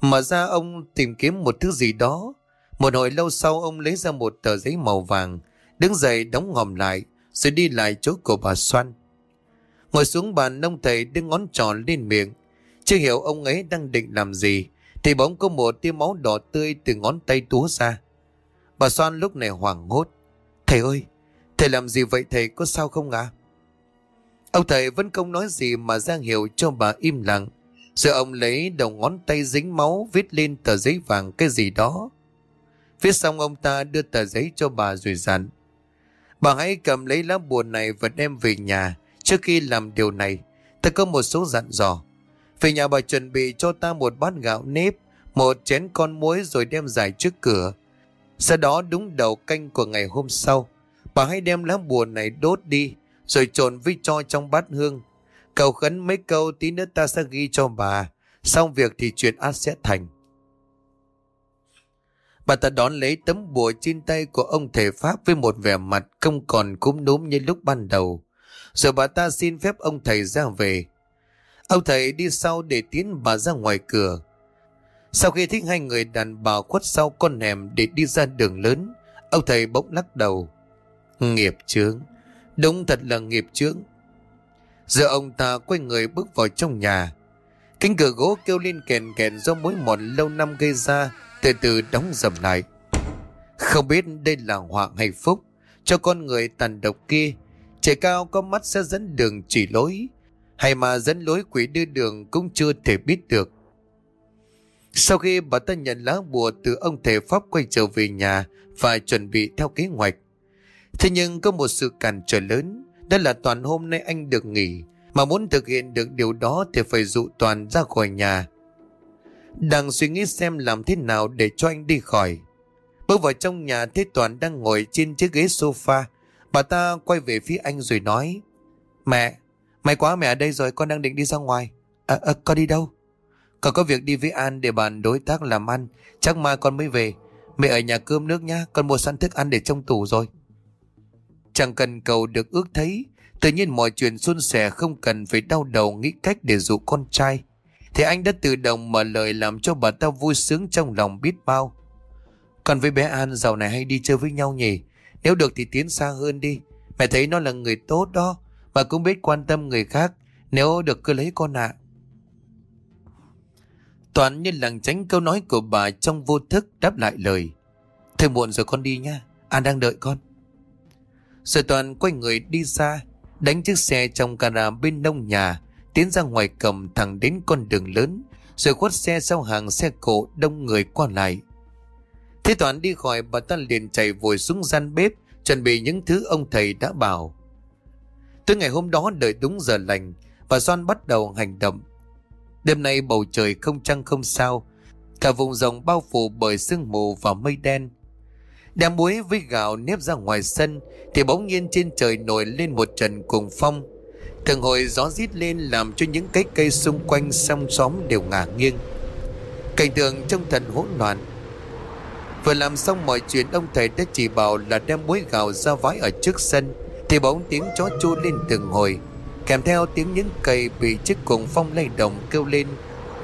mà ra ông tìm kiếm một thứ gì đó. Một hồi lâu sau ông lấy ra một tờ giấy màu vàng, đứng dậy đóng hòm lại, rồi đi lại chỗ của bà Xoan. Ngồi xuống bàn nông thầy đưa ngón tròn lên miệng. Chưa hiểu ông ấy đang định làm gì, thì bỗng có một tia máu đỏ tươi từ ngón tay túa ra. Bà Soan lúc này hoảng hốt. Thầy ơi, thầy làm gì vậy thầy có sao không ạ? Ông thầy vẫn không nói gì mà Giang hiểu cho bà im lặng. Rồi ông lấy đầu ngón tay dính máu viết lên tờ giấy vàng cái gì đó. Viết xong ông ta đưa tờ giấy cho bà rồi dặn. Bà hãy cầm lấy lá buồn này và đem về nhà. Trước khi làm điều này, ta có một số dặn dò. Về nhà bà chuẩn bị cho ta một bát gạo nếp, một chén con muối rồi đem giải trước cửa. Sau đó đúng đầu canh của ngày hôm sau, bà hãy đem lá bùa này đốt đi, rồi trộn với cho trong bát hương. Cầu khấn mấy câu tí nữa ta sẽ ghi cho bà, xong việc thì chuyện át sẽ thành. Bà ta đón lấy tấm bùa trên tay của ông thầy Pháp với một vẻ mặt không còn cúm núm như lúc ban đầu. Rồi bà ta xin phép ông thầy ra về. Ông thầy đi sau để tiến bà ra ngoài cửa. Sau khi thích hai người đàn bà khuất sau con hẻm để đi ra đường lớn, ông thầy bỗng lắc đầu. Nghiệp chướng, đúng thật là nghiệp chướng. Giờ ông ta quay người bước vào trong nhà. Cánh cửa gỗ kêu lên kèn kèn do mối mòn lâu năm gây ra, từ từ đóng dầm lại. Không biết đây là họa hay phúc, cho con người tàn độc kia, trẻ cao có mắt sẽ dẫn đường chỉ lối, hay mà dẫn lối quỷ đưa đường cũng chưa thể biết được. Sau khi bà ta nhận lá bùa từ ông thầy Pháp quay trở về nhà và chuẩn bị theo kế hoạch. Thế nhưng có một sự cản trở lớn, đó là toàn hôm nay anh được nghỉ, mà muốn thực hiện được điều đó thì phải dụ toàn ra khỏi nhà. Đang suy nghĩ xem làm thế nào để cho anh đi khỏi. Bước vào trong nhà thấy Toàn đang ngồi trên chiếc ghế sofa. Bà ta quay về phía anh rồi nói Mẹ, may quá mẹ ở đây rồi con đang định đi ra ngoài. À, à, con đi đâu? Còn có việc đi với An để bàn đối tác làm ăn. Chắc mai con mới về. Mẹ ở nhà cơm nước nhá, con mua sẵn thức ăn để trong tủ rồi. Chẳng cần cầu được ước thấy, tự nhiên mọi chuyện suôn sẻ không cần phải đau đầu nghĩ cách để dụ con trai. Thì anh đã tự động mở lời làm cho bà ta vui sướng trong lòng biết bao. Còn với bé An dạo này hay đi chơi với nhau nhỉ? Nếu được thì tiến xa hơn đi. Mẹ thấy nó là người tốt đó, và cũng biết quan tâm người khác. Nếu được cứ lấy con ạ. Toàn như làng tránh câu nói của bà trong vô thức đáp lại lời. Thôi muộn rồi con đi nha, An đang đợi con. Rồi Toàn quay người đi xa, đánh chiếc xe trong gara bên nông nhà, tiến ra ngoài cầm thẳng đến con đường lớn, rồi khuất xe sau hàng xe cộ đông người qua lại. Thế Toàn đi khỏi bà ta liền chạy vội xuống gian bếp, chuẩn bị những thứ ông thầy đã bảo. Tới ngày hôm đó đợi đúng giờ lành, và Doan bắt đầu hành động. Đêm nay bầu trời không trăng không sao, cả vùng rồng bao phủ bởi sương mù và mây đen. Đem muối với gạo nếp ra ngoài sân thì bỗng nhiên trên trời nổi lên một trận cuồng phong. Từng hồi gió rít lên làm cho những cái cây xung quanh song xóm đều ngả nghiêng. Cảnh tượng trong thần hỗn loạn. Vừa làm xong mọi chuyện ông thầy đã chỉ bảo là đem muối gạo ra vái ở trước sân thì bỗng tiếng chó chu lên từng hồi kèm theo tiếng những cây bị chiếc cuồng phong lay động kêu lên,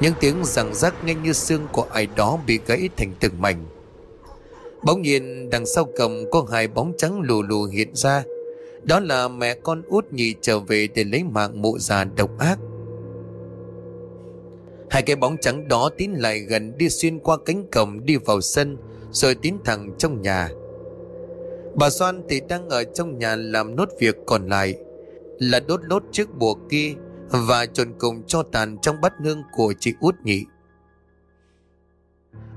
những tiếng rằng rắc nhanh như xương của ai đó bị gãy thành từng mảnh. Bỗng nhiên, đằng sau cầm có hai bóng trắng lù lù hiện ra. Đó là mẹ con út nhì trở về để lấy mạng mụ già độc ác. Hai cái bóng trắng đó tiến lại gần đi xuyên qua cánh cổng đi vào sân, rồi tiến thẳng trong nhà. Bà xoan thì đang ở trong nhà làm nốt việc còn lại là đốt lốt chiếc bùa kia và trộn cùng cho tàn trong bát hương của chị út nhị.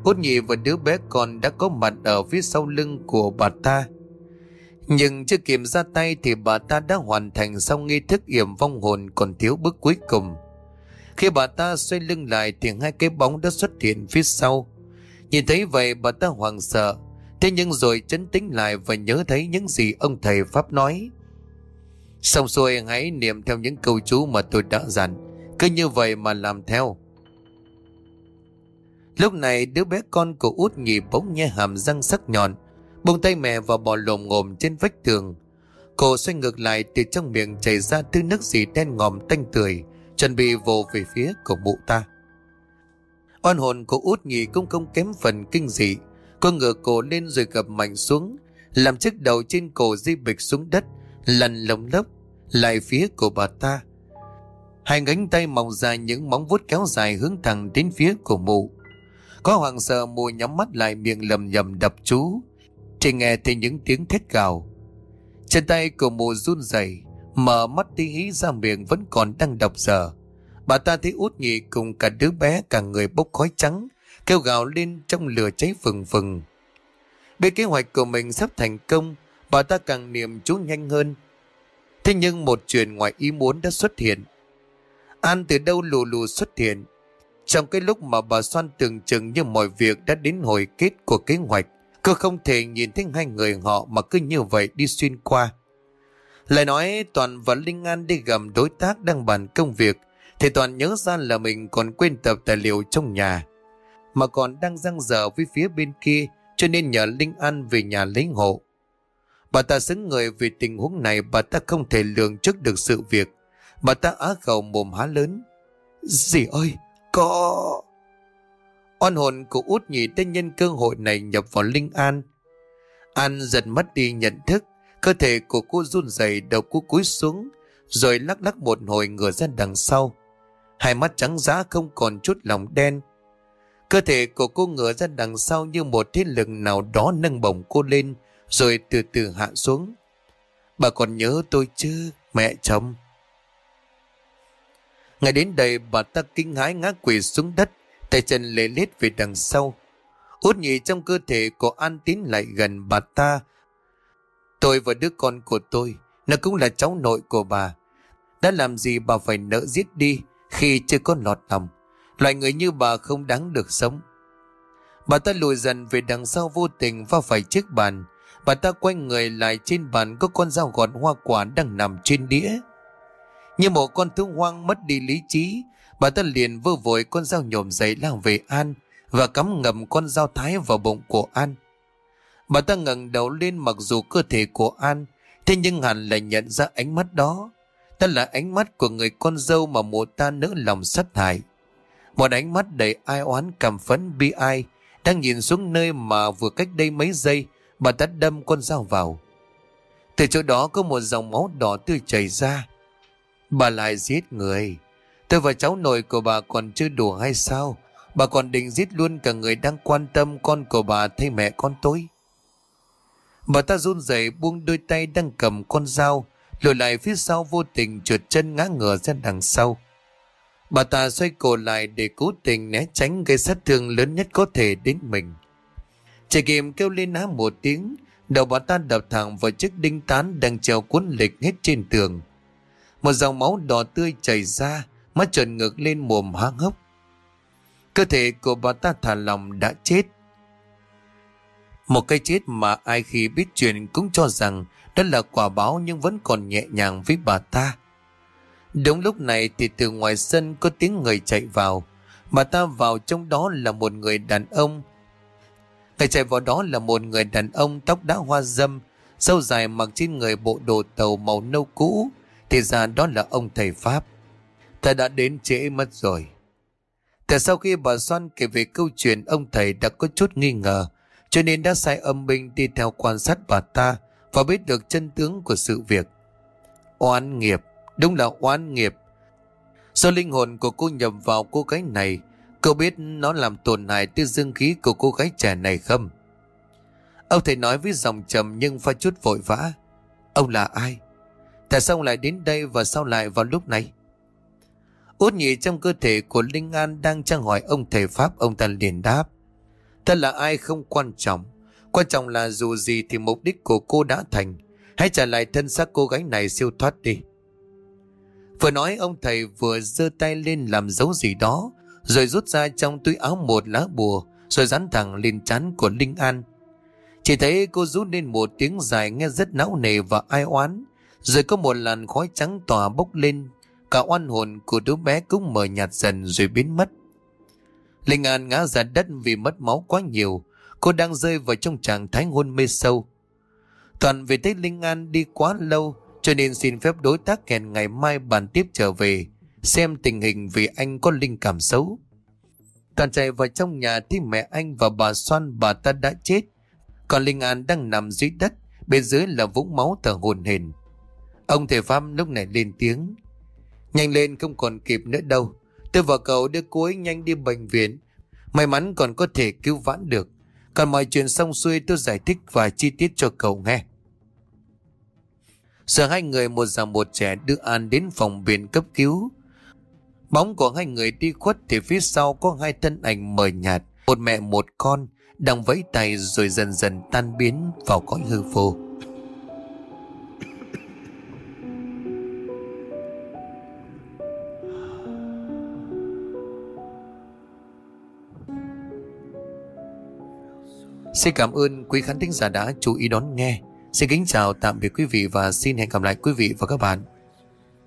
Út nhị và đứa bé con đã có mặt ở phía sau lưng của bà ta. Nhưng chưa kịp ra tay thì bà ta đã hoàn thành xong nghi thức yểm vong hồn còn thiếu bước cuối cùng. Khi bà ta xoay lưng lại thì hai cái bóng đã xuất hiện phía sau. Nhìn thấy vậy bà ta hoảng sợ. Thế nhưng rồi chấn tĩnh lại và nhớ thấy những gì ông thầy Pháp nói. Xong xuôi hãy niệm theo những câu chú mà tôi đã dặn. Cứ như vậy mà làm theo. Lúc này đứa bé con của út nhì bỗng nghe hàm răng sắc nhọn. Bông tay mẹ và bò lồm ngồm trên vách tường. Cô xoay ngược lại từ trong miệng chảy ra thứ nước gì đen ngòm tanh tươi, chuẩn bị vồ về phía của mụ ta. Oan hồn của út nhì cũng không kém phần kinh dị. Cô ngửa cổ lên rồi gập mạnh xuống, làm chiếc đầu trên cổ di bịch xuống đất, lăn lồng lốc lại phía của bà ta. Hai gánh tay mọc dài những móng vuốt kéo dài hướng thẳng đến phía của mụ. Có hoàng sợ mụ nhắm mắt lại miệng lầm nhầm đập chú. Chỉ nghe thấy những tiếng thét gào. Chân tay của mụ run rẩy mở mắt tí hí ra miệng vẫn còn đang đọc giờ. Bà ta thấy út nhị cùng cả đứa bé cả người bốc khói trắng, kêu gào lên trong lửa cháy phừng phừng. Biết kế hoạch của mình sắp thành công, bà ta càng niềm chú nhanh hơn. Thế nhưng một chuyện ngoài ý muốn đã xuất hiện. An từ đâu lù lù xuất hiện. Trong cái lúc mà bà Soan tưởng chừng như mọi việc đã đến hồi kết của kế hoạch, cô không thể nhìn thấy hai người họ mà cứ như vậy đi xuyên qua. Lại nói Toàn và Linh An đi gầm đối tác đang bàn công việc, thì Toàn nhớ ra là mình còn quên tập tài liệu trong nhà, mà còn đang răng dở với phía bên kia, cho nên nhờ Linh An về nhà lấy hộ. Bà ta xứng người vì tình huống này bà ta không thể lường trước được sự việc. Bà ta á khẩu mồm há lớn. Dì ơi, có... Oan hồn của út nhị tên nhân cơ hội này nhập vào Linh An. An giật mất đi nhận thức, cơ thể của cô run rẩy đầu cô cúi xuống, rồi lắc lắc một hồi ngửa ra đằng sau. Hai mắt trắng giá không còn chút lòng đen. Cơ thể của cô ngửa ra đằng sau như một thế lực nào đó nâng bổng cô lên, rồi từ từ hạ xuống. Bà còn nhớ tôi chứ, mẹ chồng. Ngày đến đây bà ta kinh hãi ngã quỳ xuống đất, tay chân lê lết về đằng sau. Út nhị trong cơ thể của An Tín lại gần bà ta. Tôi và đứa con của tôi, nó cũng là cháu nội của bà. Đã làm gì bà phải nỡ giết đi khi chưa có lọt lòng. Loại người như bà không đáng được sống. Bà ta lùi dần về đằng sau vô tình và phải chiếc bàn. Bà ta quay người lại trên bàn có con dao gọt hoa quả đang nằm trên đĩa. Như một con thú hoang mất đi lý trí, bà ta liền vơ vội con dao nhổm dậy lao về An và cắm ngầm con dao thái vào bụng của An. Bà ta ngẩng đầu lên mặc dù cơ thể của An, thế nhưng hẳn lại nhận ra ánh mắt đó. Đó là ánh mắt của người con dâu mà mụ ta nỡ lòng sát hại. Một ánh mắt đầy ai oán cảm phấn bi ai, đang nhìn xuống nơi mà vừa cách đây mấy giây, bà ta đâm con dao vào. Từ chỗ đó có một dòng máu đỏ tươi chảy ra. Bà lại giết người. Tôi và cháu nội của bà còn chưa đủ hay sao? Bà còn định giết luôn cả người đang quan tâm con của bà thay mẹ con tôi. Bà ta run rẩy buông đôi tay đang cầm con dao, lùi lại phía sau vô tình trượt chân ngã ngửa ra đằng sau. Bà ta xoay cổ lại để cố tình né tránh gây sát thương lớn nhất có thể đến mình. Trẻ kìm kêu lên á một tiếng, đầu bà ta đập thẳng vào chiếc đinh tán đang treo cuốn lịch hết trên tường. Một dòng máu đỏ tươi chảy ra, mắt trần ngược lên mồm há hốc. Cơ thể của bà ta thả lòng đã chết. Một cái chết mà ai khi biết chuyện cũng cho rằng đó là quả báo nhưng vẫn còn nhẹ nhàng với bà ta. Đúng lúc này thì từ ngoài sân có tiếng người chạy vào. Bà ta vào trong đó là một người đàn ông. Người chạy vào đó là một người đàn ông tóc đã hoa dâm, sâu dài mặc trên người bộ đồ tàu màu nâu cũ. Thì ra đó là ông thầy Pháp. Thầy đã đến trễ mất rồi. Tại sau khi bà Soan kể về câu chuyện ông thầy đã có chút nghi ngờ, cho nên đã sai âm binh đi theo quan sát bà ta và biết được chân tướng của sự việc. Oan nghiệp, đúng là oan nghiệp. Do linh hồn của cô nhập vào cô gái này, cô biết nó làm tổn hại tới dương khí của cô gái trẻ này không? Ông thầy nói với giọng trầm nhưng pha chút vội vã. Ông là ai? Tại sao lại đến đây và sao lại vào lúc này? Út nhị trong cơ thể của Linh An đang trang hỏi ông thầy Pháp ông ta liền đáp. Ta là ai không quan trọng. Quan trọng là dù gì thì mục đích của cô đã thành. Hãy trả lại thân xác cô gái này siêu thoát đi. Vừa nói ông thầy vừa giơ tay lên làm dấu gì đó, rồi rút ra trong túi áo một lá bùa, rồi dán thẳng lên trán của Linh An. Chỉ thấy cô rút lên một tiếng dài nghe rất não nề và ai oán, rồi có một làn khói trắng tỏa bốc lên, cả oan hồn của đứa bé cũng mờ nhạt dần rồi biến mất. Linh An ngã ra đất vì mất máu quá nhiều, cô đang rơi vào trong trạng thái hôn mê sâu. Toàn vì thấy Linh An đi quá lâu, cho nên xin phép đối tác hẹn ngày mai bàn tiếp trở về, xem tình hình vì anh có linh cảm xấu. Toàn chạy vào trong nhà thì mẹ anh và bà Soan bà ta đã chết, còn Linh An đang nằm dưới đất, bên dưới là vũng máu thở hồn hển. Ông thầy Pháp lúc này lên tiếng. Nhanh lên không còn kịp nữa đâu. Tôi và cậu đưa cô ấy nhanh đi bệnh viện. May mắn còn có thể cứu vãn được. Còn mọi chuyện xong xuôi tôi giải thích và chi tiết cho cậu nghe. Giờ hai người một già một trẻ đưa An đến phòng viện cấp cứu. Bóng của hai người đi khuất thì phía sau có hai thân ảnh mờ nhạt, một mẹ một con, đang vẫy tay rồi dần dần tan biến vào cõi hư vô. Xin cảm ơn quý khán thính giả đã chú ý đón nghe. Xin kính chào tạm biệt quý vị và xin hẹn gặp lại quý vị và các bạn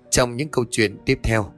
trong những câu chuyện tiếp theo.